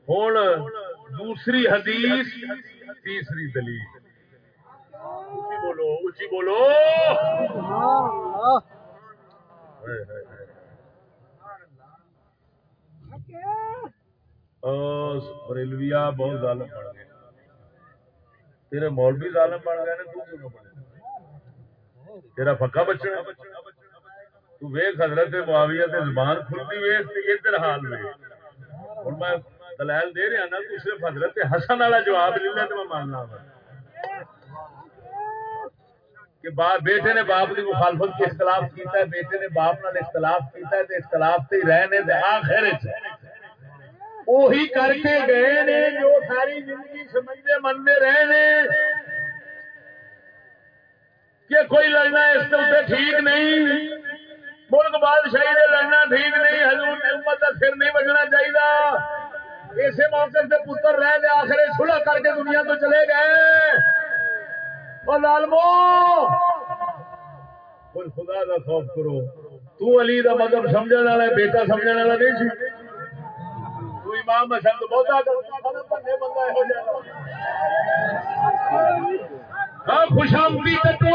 ہوں دوسری حدیث، تیسری دلیل۔ اچھی بولو اچھی بولو۔ بریلویا بہت ظالم بن گئے۔ تیرے مولوی ظالم بن گئے تو کیوں بنے؟ تیرا پکا بچنا تو ویخ حضرت معاویہ تے زبان کھلتی ویخ ادھر حال میں اور میں دلائل دے رہا نا، تو صرف حضرت حسن والا جواب لے لیا تو میں ماننا کہ باپ بیٹے نے باپ کی مخالفت کے اختلاف کیتا ہے، بیٹے نے باپ نال اختلاف کیتا ہے، تے اختلاف تے رہنے دے آخر وہی کر کے گئے نے، جو ساری زندگی سمجھتے منتے رہے نے۔ کہ کوئی لڑنا اس سے ٹھیک نہیں، ملک بادشاہی نے لڑنا ٹھیک نہیں، حضور نے امت کا سر نہیں بجنا چاہیے اسی موقع سے پتر رہ دے آخر سلح کر کے دنیا تو چلے گئے۔ اور لالمو خدا کا خوف کرو۔ تو علی کا مطلب سمجھنے والا بیٹا سمجھنے والا نہیں سی۔ تو امام حسن تو بہت ہاں خوشامدی تو۔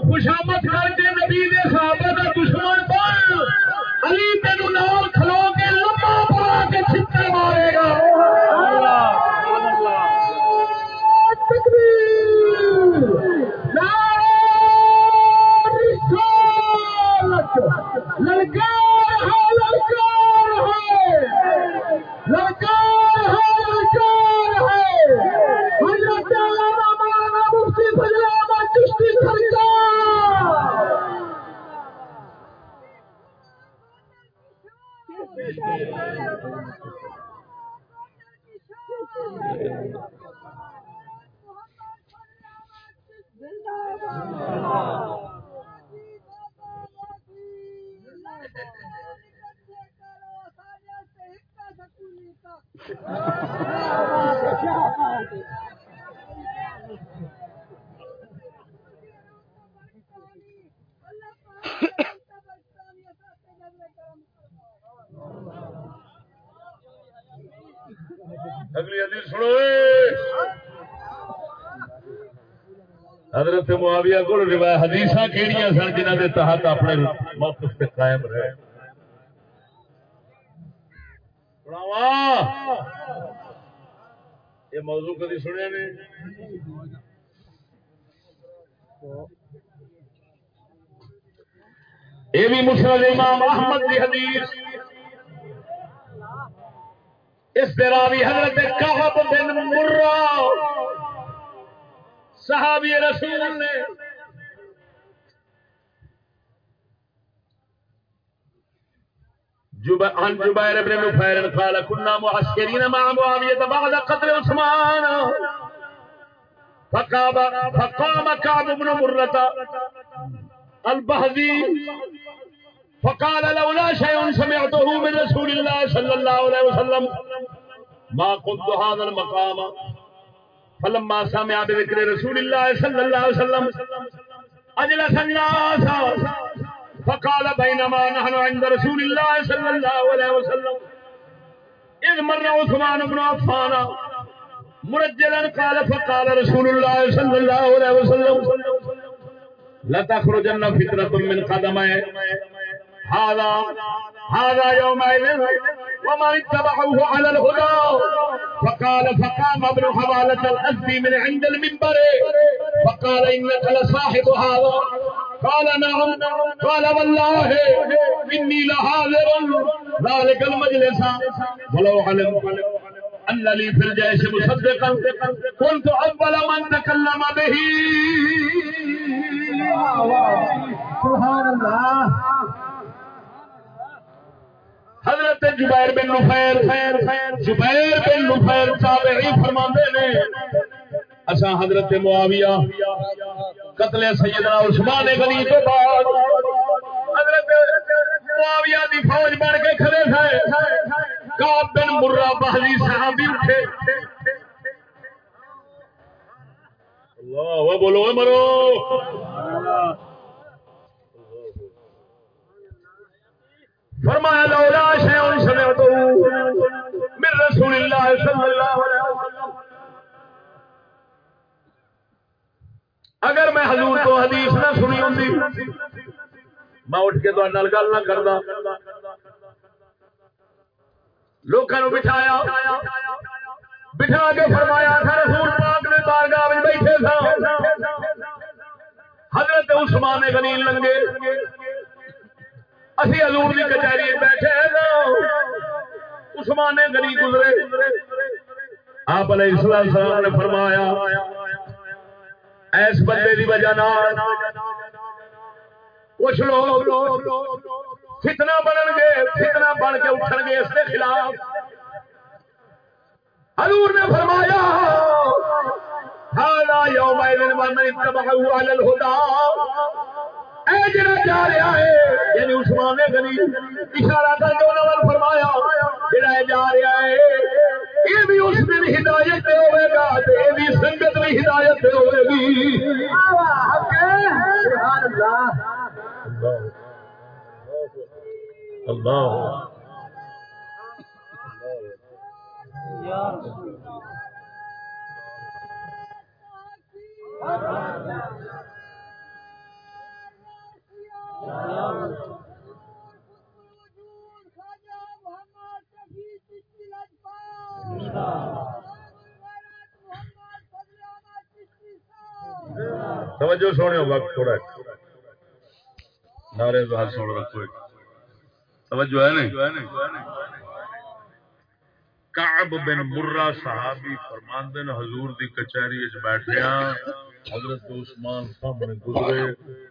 خوشامد کر کے نبی دے صحابہ کا دشمن بن۔ علی نال کھلو کے لمبا پا کے چھتر مارے گا۔ للکار اگلی حدیث سنو حضرت معاویہ کو روایت حدیث کہڑی سن جنہ کے تحت اپنے موقف سے قائم رہے۔ یہ موضوع کدی سنیا نے یہ بھی مسلم امام احمد کی حدیث۔ اس دراوی حضرت کعب بن مرہ، صحابی رسول نے عن جبير بن نفير قال كنا معسكرين مع معاوية بعد قتل عثمان. فقام فقام كعب بن مرة البهذي. فقال لولا شيء سمعته من رسول الله صلى الله عليه وسلم ما كنت هذا المقام. فلما سمع بذكر رسول الله صلى الله عليه وسلم اجلس الناس. فقال بينما نحن عند رسول الله صلى الله عليه وسلم. اذ مر عثمان بن عفان مرجلا قال، فقال رسول الله صلى الله عليه وسلم، لا تخرجن فتنه من قدمه هذا هذا يومئذ وما اتبعوه على الهدى. فقال، فقام ابن حوالة الأسدي من عند المنبر. فقال، إنك لصاحب هذا. قال نعم، قال والله إني لحاضر. ذلك المجلس. ولو علم أن لي في الجيش مصدقا، كنت أول من تكلم به. سبحان الله حضرت جبیر بن نفیر، جبیر بن نفیر تابعی فرماندے نے اسا حضرت معاویہ، قتل سیدنا عثمان غنی تو بعد حضرت معاویہ دی فوج بن کے کھڑے تھے۔ کعب بن مرہ بہلی صحابی اٹھے۔ اللہ وہ بولو مرو۔ فرمایا، لولا شیء سمعته من رسول الله صلی اللہ علیہ وسلم۔ اگر میں حضور کو حدیث نہ سنی ہوں میں اٹھ کے تو گل نہ کرتا لوگوں بٹھایا۔ بٹھا کے فرمایا تھا رسول پاک نے بارگاہ میں بیٹھے تھا حضرت عثمان غنی لنگے۔ اسی حضور کی کچہری بیٹھے تھا عثمان غنی گزرے۔ آپ علیہ السلام نے فرمایا ایس بندے کی وجہ نال کچھ لوگ فتنا بنن گے فتنا بن کے اٹھن گے اس کے خلاف۔ حضور نے فرمایا هذا يومئذ ومن اتبعه على الهدى. اے جڑا جا رہا ہے یعنی عثمان غنی، اشارہ کر کے انہوں نے فرمایا، جڑا جا رہا ہے یہ بھی اس دن ہدایت دے ہوئے گا یہ بھی سنگت بھی ہدایت دے ہوئے گی سبحان اللہ اللہ توجہ سونے وقت تھوڑا نعرے تو ہاتھ سوڑ رکھو توجہ ہے نہیں؟ کعب بن مرہ صحابی فرماندن حضور دی کچہری وچ بیٹھے ہاں حضرت عثمان سامنے گزرے۔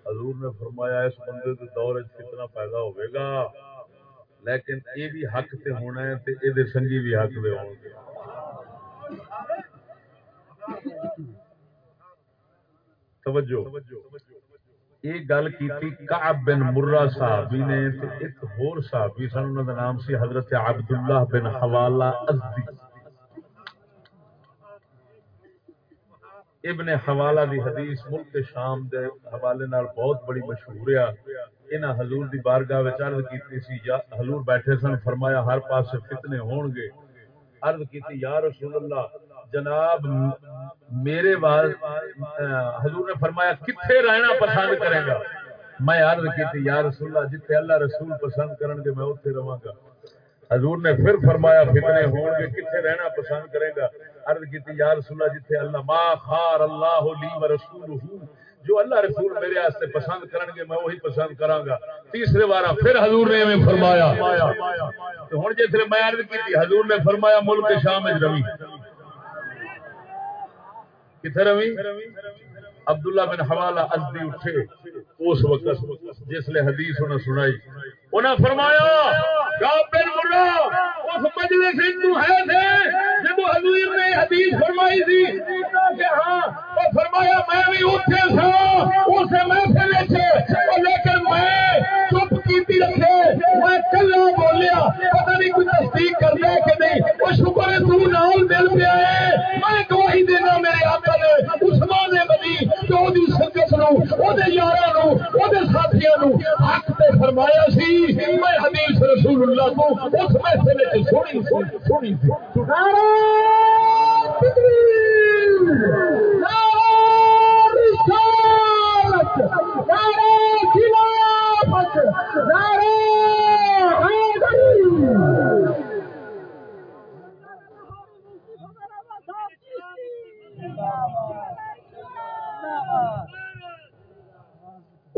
حضور نے فرمایا، اس بندے دے دور وچ کتنا پیدا ہوے گا۔ لیکن یہ بھی حق تے ہونا ہے تے اے دے سنگی بھی حق دے ہون گے۔ توجہ۔ یہ گل کی کعب بن مرہ صحابی نے تے ایک ہور صحابی سن، انہاں دا نام سی حضرت عبداللہ بن حوالہ ازدی ابن حوالہ دی حدیث ملک شام دے حوالے نال بہت بڑی مشہور ہے۔ انہاں حضور دی بارگاہ وچ عرض کیتی سی، یا حضور بیٹھے سن، فرمایا ہر پاسے فتنے ہون گے عرض کی تھی یا رسول اللہ جناب، میرے حضور نے فرمایا کتنے رہنا پسند کرے گا؟ میں عرض کی یا رسول اللہ جتنے اللہ رسول پسند کرن گے میں اتنے رہا گا۔ حضور نے پھر فرمایا، فتنے ہون گے کتنے رہنا پسند کرے گا؟ عرض کی یا رسول اللہ جتنے اللہ، ما خار اللہ لی و رسول ہوں جو اللہ رسول میرے واسطے پسند کرن گے، میں وہی پسند کراں گا۔ تیسرے بار پھر حضور نے ہمیں فرمایا۔ تو ہن جس میں عرض کی حضور نے فرمایا، ملک شام وچ روی کتھے روی عبداللہ بن حوالہ ازدی اٹھے۔ اس وقت جس لیے حدیث انہیں سنائی انہیں فرمایا بن مرہ اس مجلس ہندو ہے تھے جب حضور نے حدیث فرمائی تھی۔ کہ ہاں وہ فرمایا، میں بھی اٹھے سا اسے میں سے لیچے لیکن میں چپ کیتی رکھے۔ میں کلا بولیا، پتہ نہیں کوئی تصدیق کر دے کہ نہیں، وہ شکر ہے، تو نال دل پہ آئے۔ میں نو او حق تے فرمایا سی میں حدیث رسول اللہ کو اس میں سونی سونی سونی سونی سنی نعرہ تکبیر نعرہ رسالت نعرہ خلافت نعرہ حیدری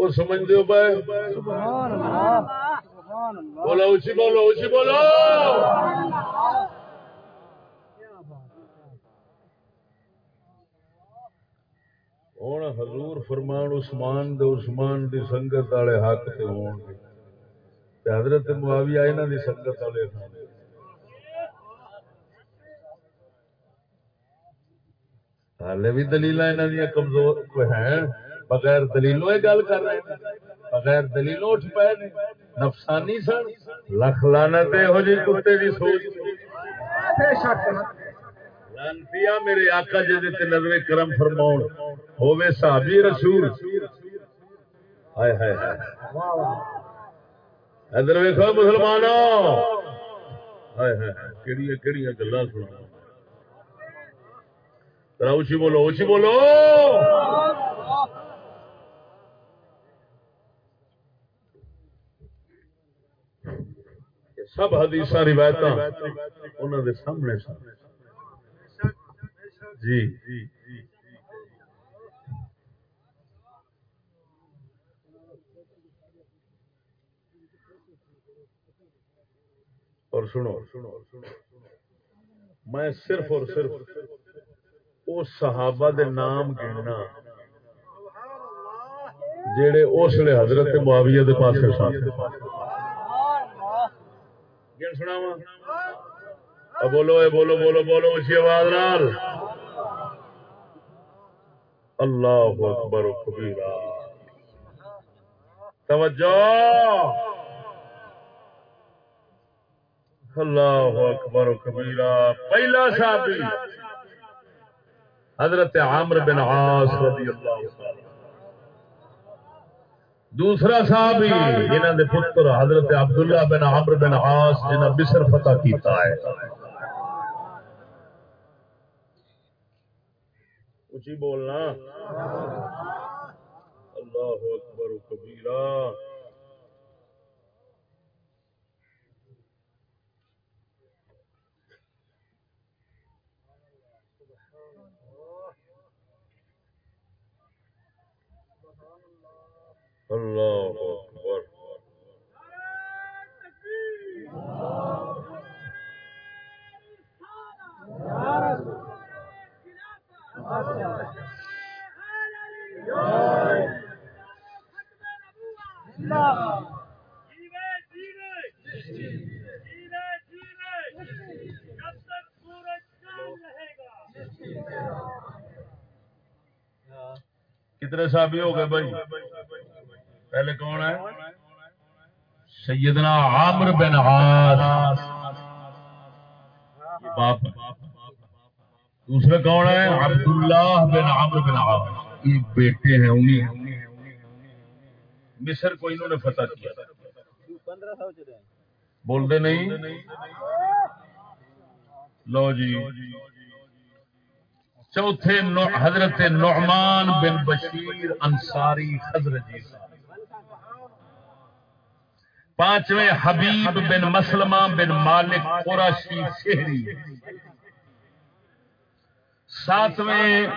وہ سمجھ دو بھائی؟ بولو اچھی بولو اچھی بولو۔ ہوں حضور فرمان عثمان دے، عثمان دی سنگت والے حق تے ہون گے۔ حضرت معاویہ انہاں دی سنگت والے ہون گے۔ بھی دلیل انہاں دی کمزور ہیں۔ بغیر دلیلوں یہ گل کر رہے ہیں۔ بغیر دلیلوں اٹھ پے نے نفسانی سن۔ لکھ لعنت ہو جی کتے دی سوچ۔ بے لانتیا میرے آقا جی تے نظر کرم فرماؤن۔ ہوے صحابی رسول۔ ہائے ہائے ہائے۔ ادھر ویکھو مسلمانوں ہائے ہائے کیڑی کیڑی گلاں سنا ذرا اونچی بولو اونچی بولو۔ سب حدیث روایت انہوں دے سامنے سن۔ جی۔ اور سنو، میں صرف اور صرف اس صحابہ دے نام گننا جڑے اس لیے حضرت معاویہ دے پاسے سن گن سناواں۔ بولو اے، بولو بولو بولو اچھی آواز نال۔ اللہ اکبر و کبیرہ۔ توجہ۔ اللہ اکبر و کبیرہ۔ پہلا صحابی، حضرت عامر بن عاص رضی اللہ تعالی دوسرا صحابی جنہ دے پتر حضرت عبداللہ بن عمر بن عاص جنہ مصر فتح کیتا ہے۔ اچھی بولنا۔ اللہ اکبر و کبیرہ۔ اللہ اکبر۔ کتنے صحابی ہو گئے بھائی؟ پہلے کون ہے؟ سیدنا عامر بن عاص. باپ دوسرے کون ہے عبداللہ بن عامر بن عاص. یہ بیٹے ہیں انہیں مصر کو انہوں نے فتح کیا۔ بولتے نہیں؟ لو جی۔ چوتھے حضرت نعمان بن بشیر انصاری حضرت جی۔ صاحب پانچویں حبیب بن مسلمہ بن مالک قرشی شہری۔ ساتویں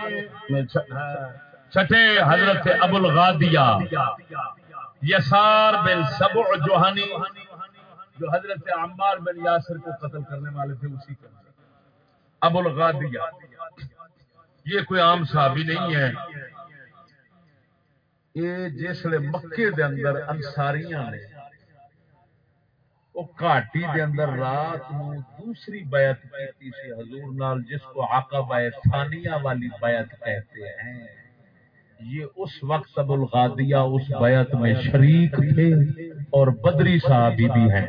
چھٹے حضرت ابو الغادیہ یسار بن سبع جوہانی جو حضرت عمار بن یاسر کو قتل کرنے والے تھے، اسی کا۔ ابو الغادیہ یہ کوئی عام صحابی نہیں ہے۔ یہ جسے مکے دے اندر انساریاں نے وہ گھاٹی دے اندر رات نو دوسری بیعت کی سی حضور نال، جس کو عقبہ ثانیہ والی بیعت کہتے ہیں۔ یہ اس وقت ابو الغادیہ اس بیعت میں شریک تھے اور بدری صحابی بھی ہیں۔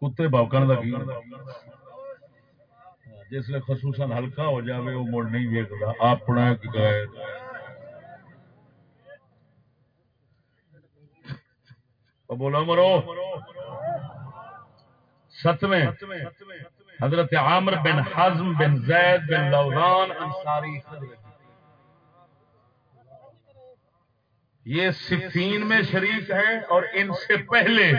کتے بوکن لگی۔ جس لیے خصوصاً ہلکا ہو جاوے، وہ مڑ نہیں ویکتا اپنا گئے بولا مرو ستویں. حضرت عامر بن حزم بن زید بن لوزان انصاری یہ صفین میں شریک ہیں اور ان سے پہلے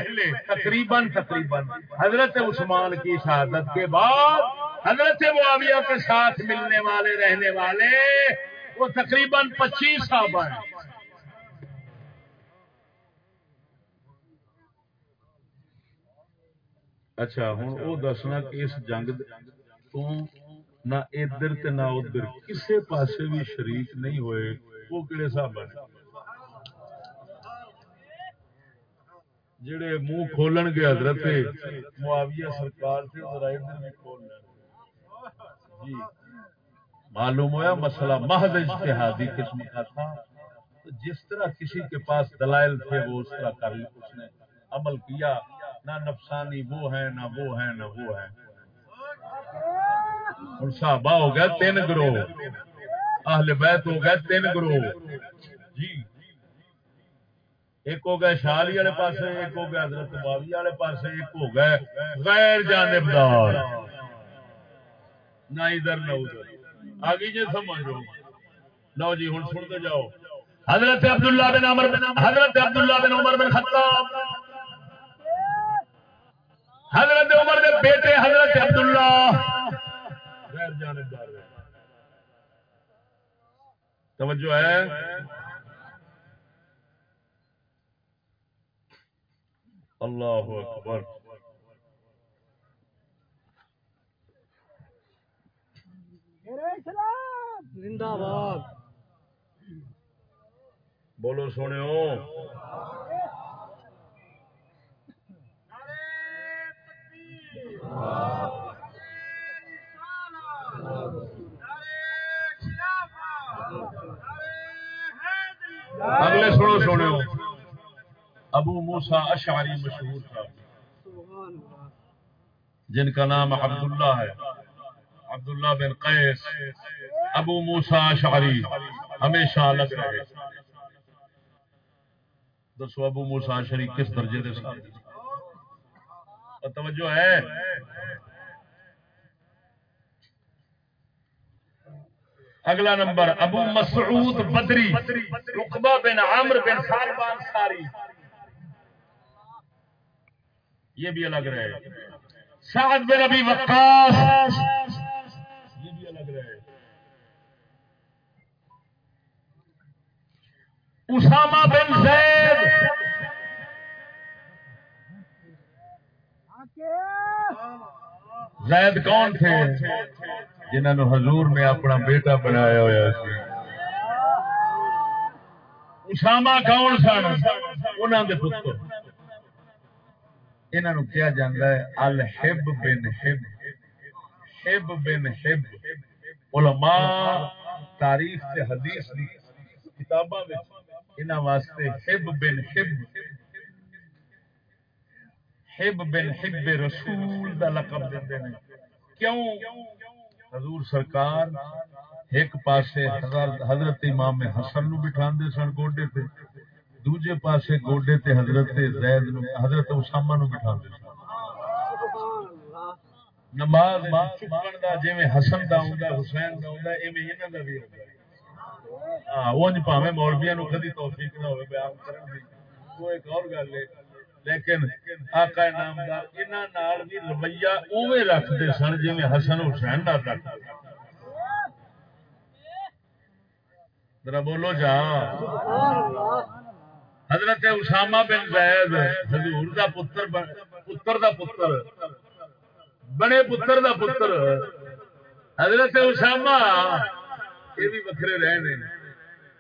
تقریباً تقریباً حضرت عثمان کی شہادت کے بعد حضرت معاویہ کے ساتھ ملنے والے، رہنے والے وہ تقریباً پچیس صحابہ ہیں۔ اچھا ہوں وہ دسنا کہ اس جنگ تو نہ ادھر تے نہ ادھر کسے پاسے بھی شریک نہیں ہوئے وہ کہڑے صاحب جڑے منہ کھولن گے حضرت معاویہ سرکار سے ذرا ادھر بھی کھول جی معلوم ہوا مسئلہ محض اجتہادی قسم کا تھا جس طرح کسی کے پاس دلائل تھے وہ اس طرح کر اس نے عمل کیا نہ نفسانی وہ ہے، نہ وہ ہے، نہ وہ ہے۔ اور صحابہ ہو گیا تین گروہ۔ اہل بیت ہو گئے، تین گروہ۔ جی۔ ایک ہو گئے شالی والے پاس ایک ہو گیا حضرت معاویہ والے پاس ایک ہو گئے غیر جانبدار۔ نہ ادھر نہ ادھر۔ آگے جی سمجھو لو۔ جی ہوں سنتے جاؤ۔ حضرت عبداللہ بن عمر بن حضرت عبداللہ بن عمر بن خطاب۔ حضرت عمر کے بیٹے حضرت عبداللہ۔ غیر جانبدار توجہ ہے۔ اللہ اکبر۔ زندہ باد۔ بولو سونے اگلے سنو سونے ابو موسا اشعری مشہور تھا۔ جن کا نام عبداللہ ہے۔ Abdullah bin Qais. Abu Musa Ashari. ہمیشہ الگ رہے۔ دسو ابو موسا اشعری کس درجے کے ساتھ؟ توجہ ہے۔ اگلا نمبر، ابو مسعود بدری رقبہ بن عامر بن سالبان ساری۔ یہ بھی الگ رہے۔ سعد بن ابی وقاص۔ یہ بھی الگ رہے۔ اسامہ بن زید۔ زید کون تھے جنہوں نے حضور نے اپنا بیٹا بنایا ہوا سی؟ اسامہ کون سن؟ انہوں نے پتر۔ انہوں نے کیا جاتا ہے، الحب بن ہب ہب بن ہب علماء تاریخ سے حدیث کتاباں انہوں واسطے ہب بن ہب ہب بن ہب رسول دا لقب دیتے ہیں کیوں؟ حضور سرکار ایک پاسے حضرت امام حسن نو بٹھا سن گوڈے تے، دوجے پاسے گوڈے تے حضرت زید نو، حضرت اسامہ نو بٹھا سن۔ نماز چکن دا، جویں حسن دا ہوندا، حسین دا ہوندا، ایویں انہاں دا بھی ہوندا۔ ہاں اونج بھاویں مولویاں نو کدی توفیق نہ ہوے بیان کرن دی۔ وہ ایک اور گل ہے لیکن آقا نامدار انہاں نال بھی رویہ اوویں رکھدے سن جویں حسن حسین دا رکھدے ذرا بولو جا۔ حضرت اسامہ بن زید حضور دا پتر پتر دا پتر۔ بڑے پتر دا پتر۔ حضرت اسامہ یہ بھی وکھرے رہے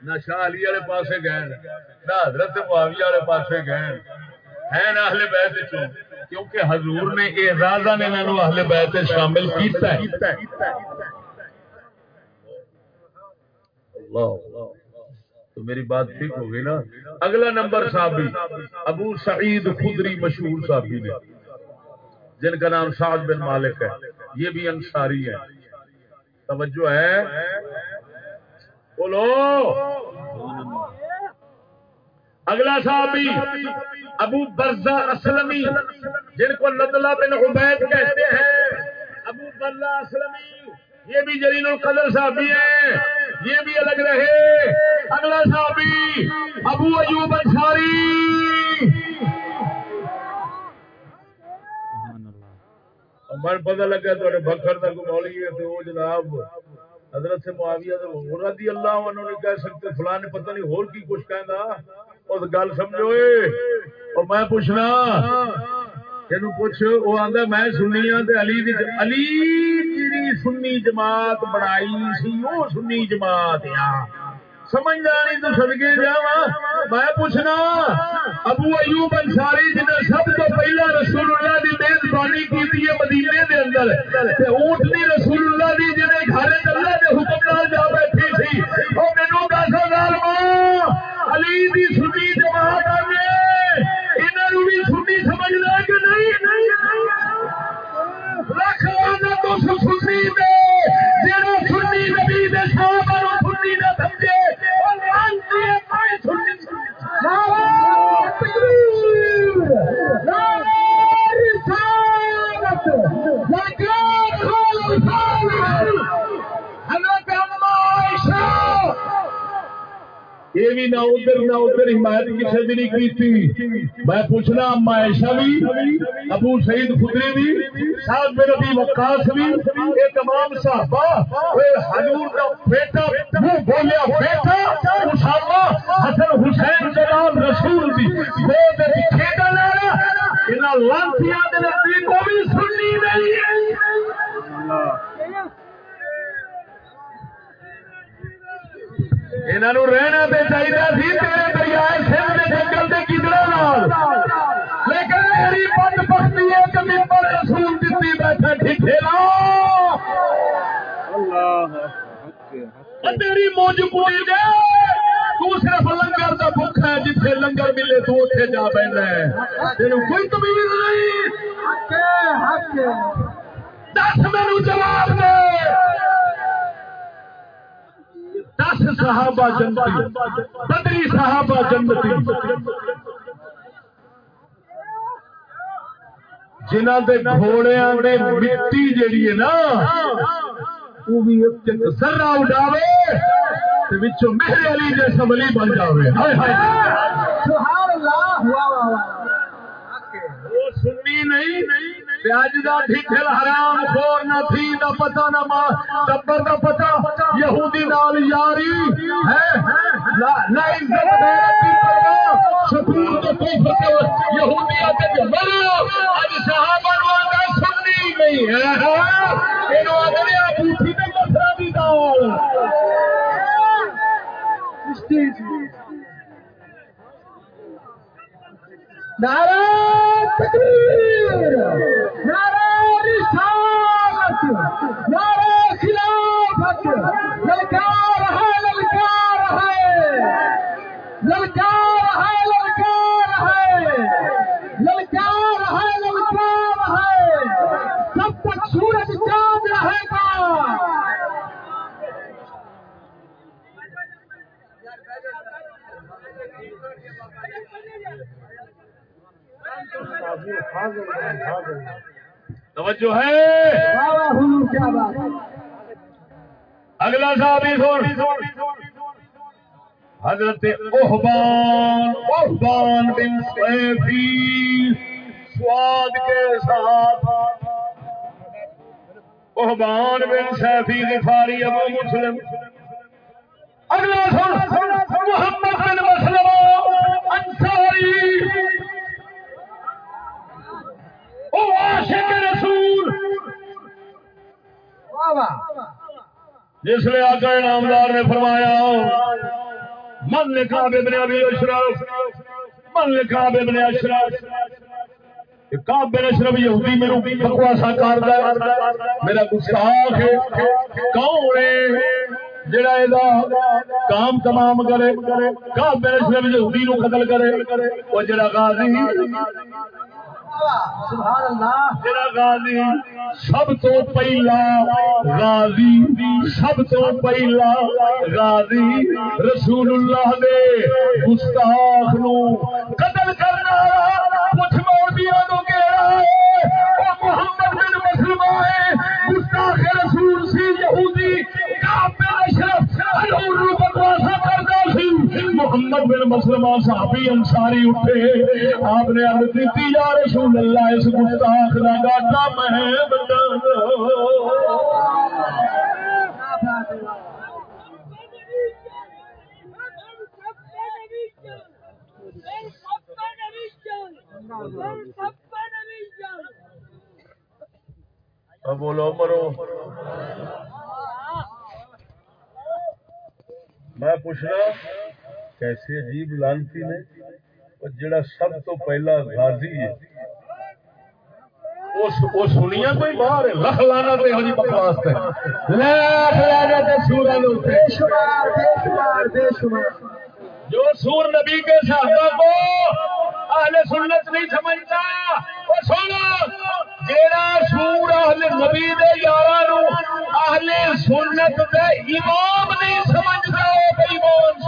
نہ شاہ علی والے پاسے گئے۔ نہ حضرت معاویہ والے پاسے گئے۔ ہیں اہل بیت چوں؟ کیونکہ حضور نے اعزازا نے انہوں اہل بیت شامل کیتا ہے۔ اللہ تو میری بات ٹھیک ہو گئی نا؟ اگلا نمبر صحابی، ابو سعید خدری مشہور صحابی نے، جن کا نام سعد بن مالک ہے۔ یہ بھی انصاری ہے توجہ ہے؟ بولو۔ اگلا صحابی ابو برزا اسلمی، جن کو لدلا بن عبید کہتے ہیں۔ ابو برزا اسلمی، یہ بھی جلیل القدر صحابی ہے یہ بھی الگ رہے۔ اگلا صحابی، ابو ایوب انصاری۔ من پتہ لگا تو بکر تک مولی ہے تو وہ جناب حضرت سے معاویہ رضی اللہ عنہ نے کہہ سکتے فلاں نے پتہ نہیں اور کی کچھ کہندا اور گل سمجھو اور میں پوچھنا تین پوچھ وہ آتا میں سنی ہاں علی دی علی جی سنی جماعت بنائی سی وہ سنی جماعت ہاں۔ یا سمجھدار تو سدگے جا میں پوچھنا، ابو ایوب انصاری جنہیں سب تو پہلا رسول اللہ کی میزبانی کی مدینے دے اندر اونٹنی رسول اللہ کی جنہیں گھر اللہ کے حکم نال جا بیٹھی تھی وہ مینو دس ہزار علی دی سنی جماعت انہوں بھی سنی سمجھنا کہ نہیں؟ رکھ لانا تو سنی دے جڑا سنی نبی دے صحابہ سنی نہ سمجھے یہ بھی نہ ادھر نہ ادھر حمایت کسی بھی نہیں کی میں پوچھنا اما ایشا بھی، ابو سعید خدری بھی، ساتھ میرے بھی وکاس بھی، یہ تمام صحابہ حضور کا بیٹا، وہ بولیا، بیٹا اسامہ حسن حسین کے نام رسول دی وہ دے کھیڈا لے انہاں لانتیاں دے نزدیک وہ بھی سننی نہیں انہوں رہنا تو چاہیے سی تیرے دریائے سندھ کے جنگل کے کدڑا لیکن میری بد بختی ہے کہ ممبر رسول دیتی بیٹھے ٹھیک تیری موج پوری دے۔ تو صرف لنگر کا بک ہے جتنے لنگر ملے تو اتنے جا پہنا ہے۔ تین کوئی تمیز نہیں۔ دس میرے جواب دے۔ دس صحابہ جنتی بدری صحابہ جنتی۔ جنہ دے گھوڑیاں نے مٹی جیڑی ہے نا وہ بھی ایک ذرہ اڈاوے تے وچوں میرے علی جیسا ولی بن جاوے۔ ہائے ہائے۔ سبحان اللہ۔ وہ سنی نہیں پیاج دا ڈھیٹل حرام خور نہ تھی، نہ پتہ، نہ ماں، ٹبر دا پتہ۔ یہودی نال یاری ہے۔ نہ عزت غیرت دی پرواہ؟ شکور تو کوئی فکر یہودیت تے مرو اج صحابہ نو آندا سنی نہیں ہے۔ اینو آندے آ بوٹھی تے مسرا دی دال نعرہ تکبیر، نعرہ رسالت، نعرہ خلافت، للکار ہے للکار ہے للکار ہے للکار ہے للکار ہے للکار ہے، سب تک سورج چاند رہے گا۔ توجہ ہے۔ اگلا صاحب حضرت احبان احبان بن سیفی سواد کے ساتھ۔ احبان بن سیفی غفاری ابو مسلم۔ اگلا سن محمد بن مسلم انصاری او عاشق رسول۔ جس نے آقا نامدار نے فرمایا من لکھا بے بنے ابھی اشرف من لکھا بے بنے اشرف۔ کاب بن اشرف یہودی میرے بکواسا کاردا میرا گستاخ ہے۔ کون ہے؟ جڑا یہ کام تمام کرے۔ کاب بن اشرف یہودی نو قتل کرے۔ وہ جڑا غازی۔ غازی، سب تو پہلا غازی، سب تو پہلا غازی رسول اللہ دے گستاخ نو قتل کرنا کچھ مولویاں نو کہہ ہے او محمد بن مسلم ہے، گستاخ رسول سی یہودی محمد بن مسلم صحابی انصاری اٹھے۔ آپ نے عرض کی یا رسول اللہ، اس گستاخ دا گاٹا میں بولو مرو میں پوچھنا کیسے عجیب لانتی نے جڑا سب تو پہلا غازی ہے؟ سنیا کوئی باہر لکھ لانا تو یہ بکواس جو سور نبی کے صحابہ کو اہل سنت نہیں سمجھتا۔ سنو جیڑا سور اہل نبی دے یارا اہل سنت دے امام نہیں سمجھتا وہ ایمان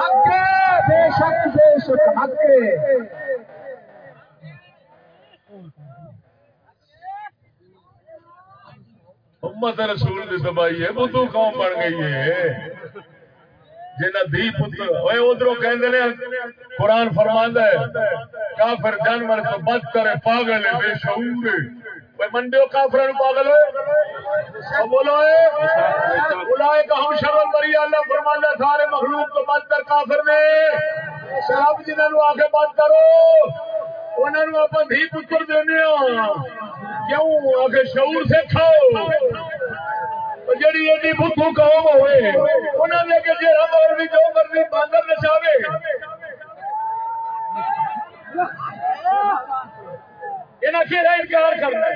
حق بے شک بے شک حق امت رسول کی دبائی ہے بدھو قوم بن گئی ہے۔ جنہ دی پتر ادھر کہ قرآن فرماندہ ہے، کافر جانور تو بد کرے، پاگل ہے، بے شعور ہے۔ منڈے کافر پاگل ہے بولو بلائے کہ ہم شرم بری، اللہ فرماندہ سارے مخلوق کو بد کر کافر نے۔ سب جنہوں آ کے بد کرو انہوں نے آپ دھی پتر دینے ہاں۔ کیوں؟ آ کے شعور سے کھاؤ۔ جڑی ایڈی بدھو قوم ہوئے انہوں نے کہ جہاں مولوی جو مرضی باندر نچاوے انہیں پھر انکار کرنا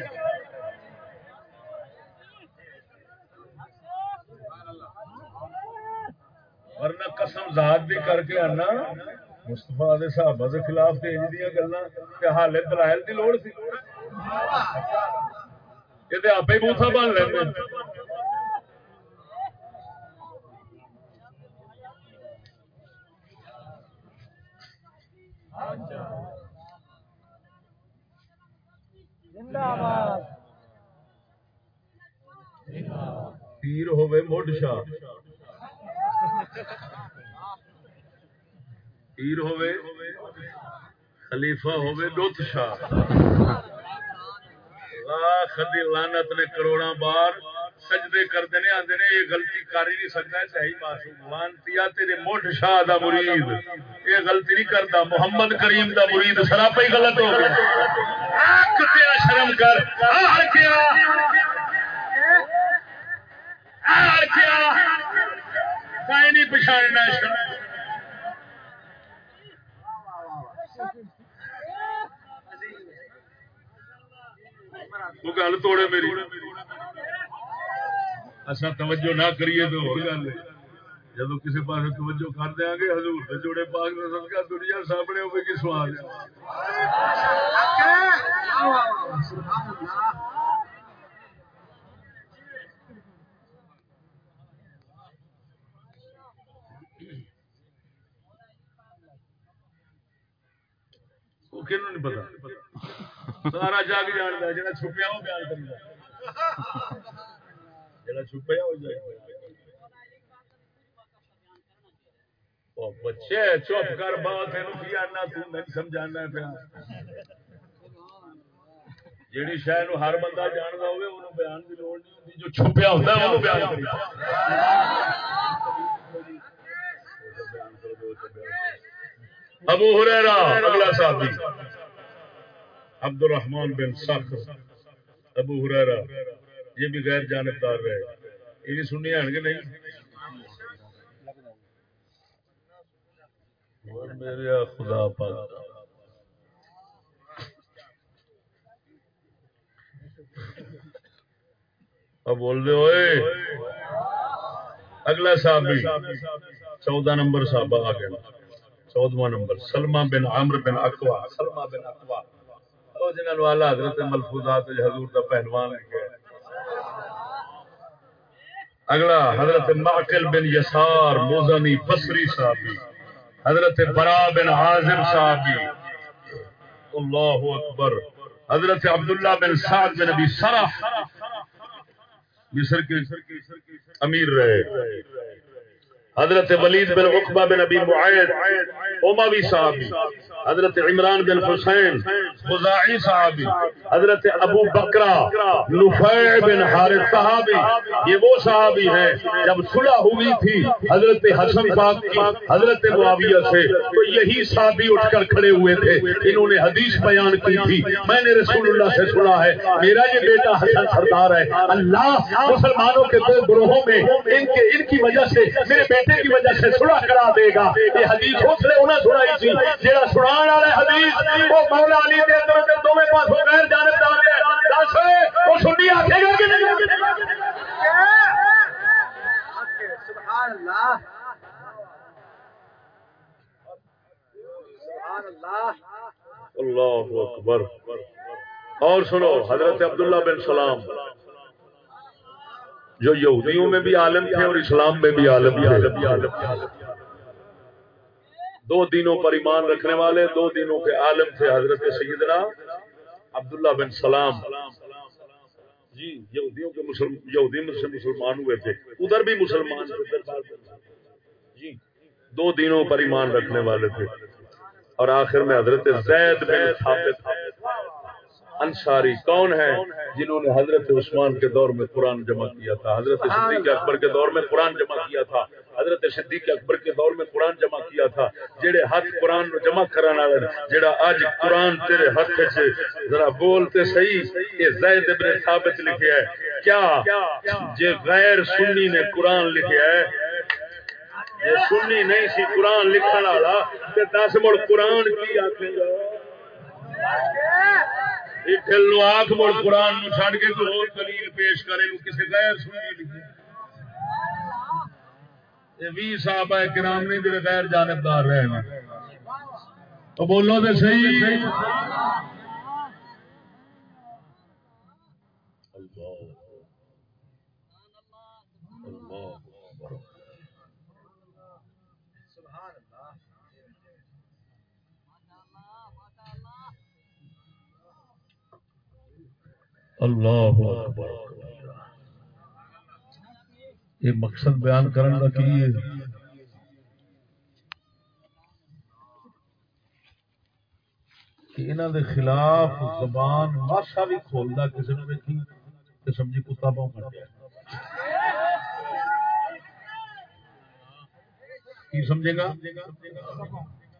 ورنہ قسم ذات بھی کر کے آنا مستفا دے صحابہ دے خلاف تے انج دیاں گلاں تے حالے دلائل دی لوڑ سی۔ یہ تے آپے بوتھا بن لیندے۔ پیر ہوئے مڈ شاہ۔ پیر ہوئے خلیفہ ہوئے دوت شاہ۔ لاکھ دی لانت نے کروڑا بار سجدے کرتے نے آندے نے یہ غلطی کر ہی نہیں سکتا صحیح معصوم لانتیا تیرے مڈ شاہ دا مرید۔ یہ غلطی نہیں کرتا، محمد کریم دا مرید سراپا ہی غلط ہو گیا۔ کتیا شرم کر۔ آہر کیا۔ آہر کیا۔ نہیں پچھاڑنا شرم۔ گل توڑے میری۔ اصا توجہ نہ کریے تو ہو گل۔ جب کسی پاس توجہ کر دیا گے، حضور کے جوڑے پاک نسل کا دنیا سامنے ہوگی کی سوال نہیں پتا؟ سارا جگ جانتا جا چھپیا وہ بیان کرتا جا چھپیا ہو جائے بچے چپ کر بات نہیں سمجھانا پیا جیڑی شہر ہر بندہ جانتا ہوئے انہوں بیان کی لوڑ نہیں ہوتی جو چھپیا ہوتا ہے وہ بیان ابو ہریرا اگلا صحابی عبد الرحمان بن سخر ابو ہریرا یہ بھی غیر جانبدار رہے یہ بھی سنی ہیں کہ نہیں؟ میرے خدا پاک۔ اب بول دے ہوئے۔ اگلا صحابی۔ چودہ نمبر صاحب آ گیا۔ چودواں نمبر۔ سلما بن عمر بن اقوا سلما بن اقوا جنہوں والا حضرت ملفوظات حضور کا پہلوان ہے اگلا حضرت معقل بن یسار موزنی بصری صحابی، حضرت برا بن عازم صحابی، اللہ اکبر، حضرت عبداللہ بن سعد بن ابی سرح، مصر کے امیر رہے۔ حضرت ولید بن عقبہ بن ابی معید اموی صحابی حضرت عمران بن حسین، خزاعی صحابی، حضرت ابو بکرا نفیع بن حارث صحابی، یہ وہ صحابی ہیں جب صلح ہوئی تھی حضرت حسن پاک کی، حضرت معاویہ سے، تو یہی صحابی اٹھ کر کھڑے ہوئے تھے، انہوں نے حدیث بیان کی تھی، میں نے رسول اللہ سے سنا ہے، میرا یہ بیٹا حسن سردار ہے، اللہ مسلمانوں کے دو گروہوں میں ان کے، ان کی وجہ سے، میرے بیٹے کی وجہ سے سنا کرا دے گا۔ یہ حدیث اس نے انہیں سنائی تھی جہاں سنان والے حدیث وہ مولا علی دے اندر کے دونوں پاسوں غیر جانبدار ہے دس وہ سنی آکھے گا کہ نہیں؟ سبحان اللہ۔ اللہ اکبر۔ اور سنو حضرت عبداللہ بن سلام۔ جو یہودیوں میں بھی عالم تھے اور اسلام میں بھی عالم تھے۔ دو دنوں پر ایمان رکھنے والے، دو دنوں کے عالم تھے حضرت سیدنا عبداللہ بن سلام۔ جی یہودیوں کے مسلم، یہودی سے مسلمان ہوئے تھے۔ ادھر بھی مسلمان جی دو دینوں پر ایمان رکھنے والے تھے۔ اور آخر میں حضرت زید بن ثابت۔ انصاری کون ہے جنہوں نے حضرت عثمان کے دور میں قرآن جمع کیا تھا؟ حضرت صدیق اکبر کے دور میں قرآن جمع کیا تھا۔ حضرت صدیق اکبر کے دور میں قرآن جمع کیا تھا۔ جڑے ہاتھ قرآن جمع کرانا جڑا آج قرآن تیرے ہاتھ سے ذرا بولتے صحیح یہ زید ابن ثابت لکھے ہے۔ کیا؟ جے غیر سنی نے قرآن لکھے ہے۔ جے سنی نہیں سی قرآن لکھن والا تے دس مڑ قرآن کی آکھے گا؟ آخ مڑ قرآن چڑ کے کوئی اور دلیل پیش کرے کسی غیر سنی بھی صاحب ہے کرام نے جڑے غیر جانبدار رہے ہیں تو بولو تو صحیح۔ اللہ اکبر۔ یہ مقصد بیان کرنے کا کی ہے؟ کہ دے خلاف زبان ماسا بھی کھولتا کسی نے دیکھی تو سمجھی کتا پاؤں کر گیا کی سمجھے گا؟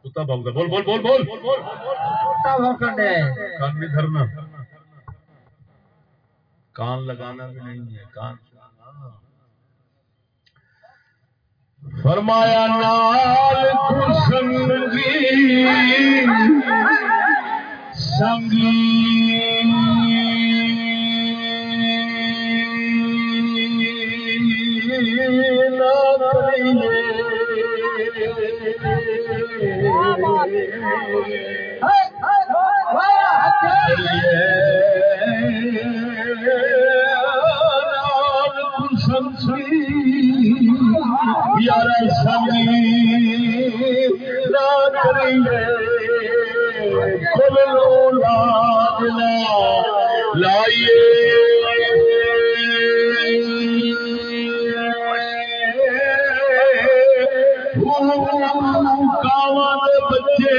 کتا پاؤں بول بول بول بول۔ کان نہیں دھرنا۔ کان لگانا بھی نہیں ہے کان فرمایا نال سنگی یار سنگی نہ کریے کھلو لا لائیے۔ بچے۔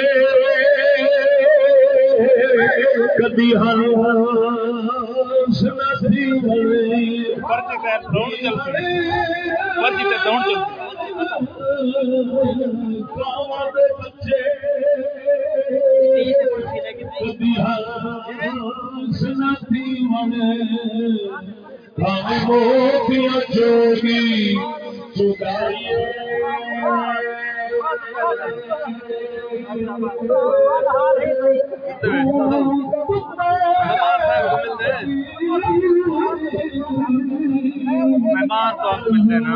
کدی ہر بچے جوگی مہمان تو آپ ملتے نا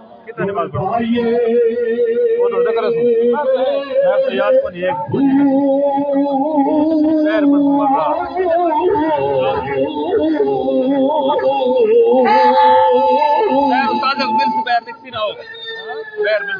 کتنا نماز پڑھو وہ تو ذکر ہے میں تو یاد کو نہیں ایک خیر مت پڑھ رہا۔ میں استاد اقبال سے بیر لکھتی رہو بیر مل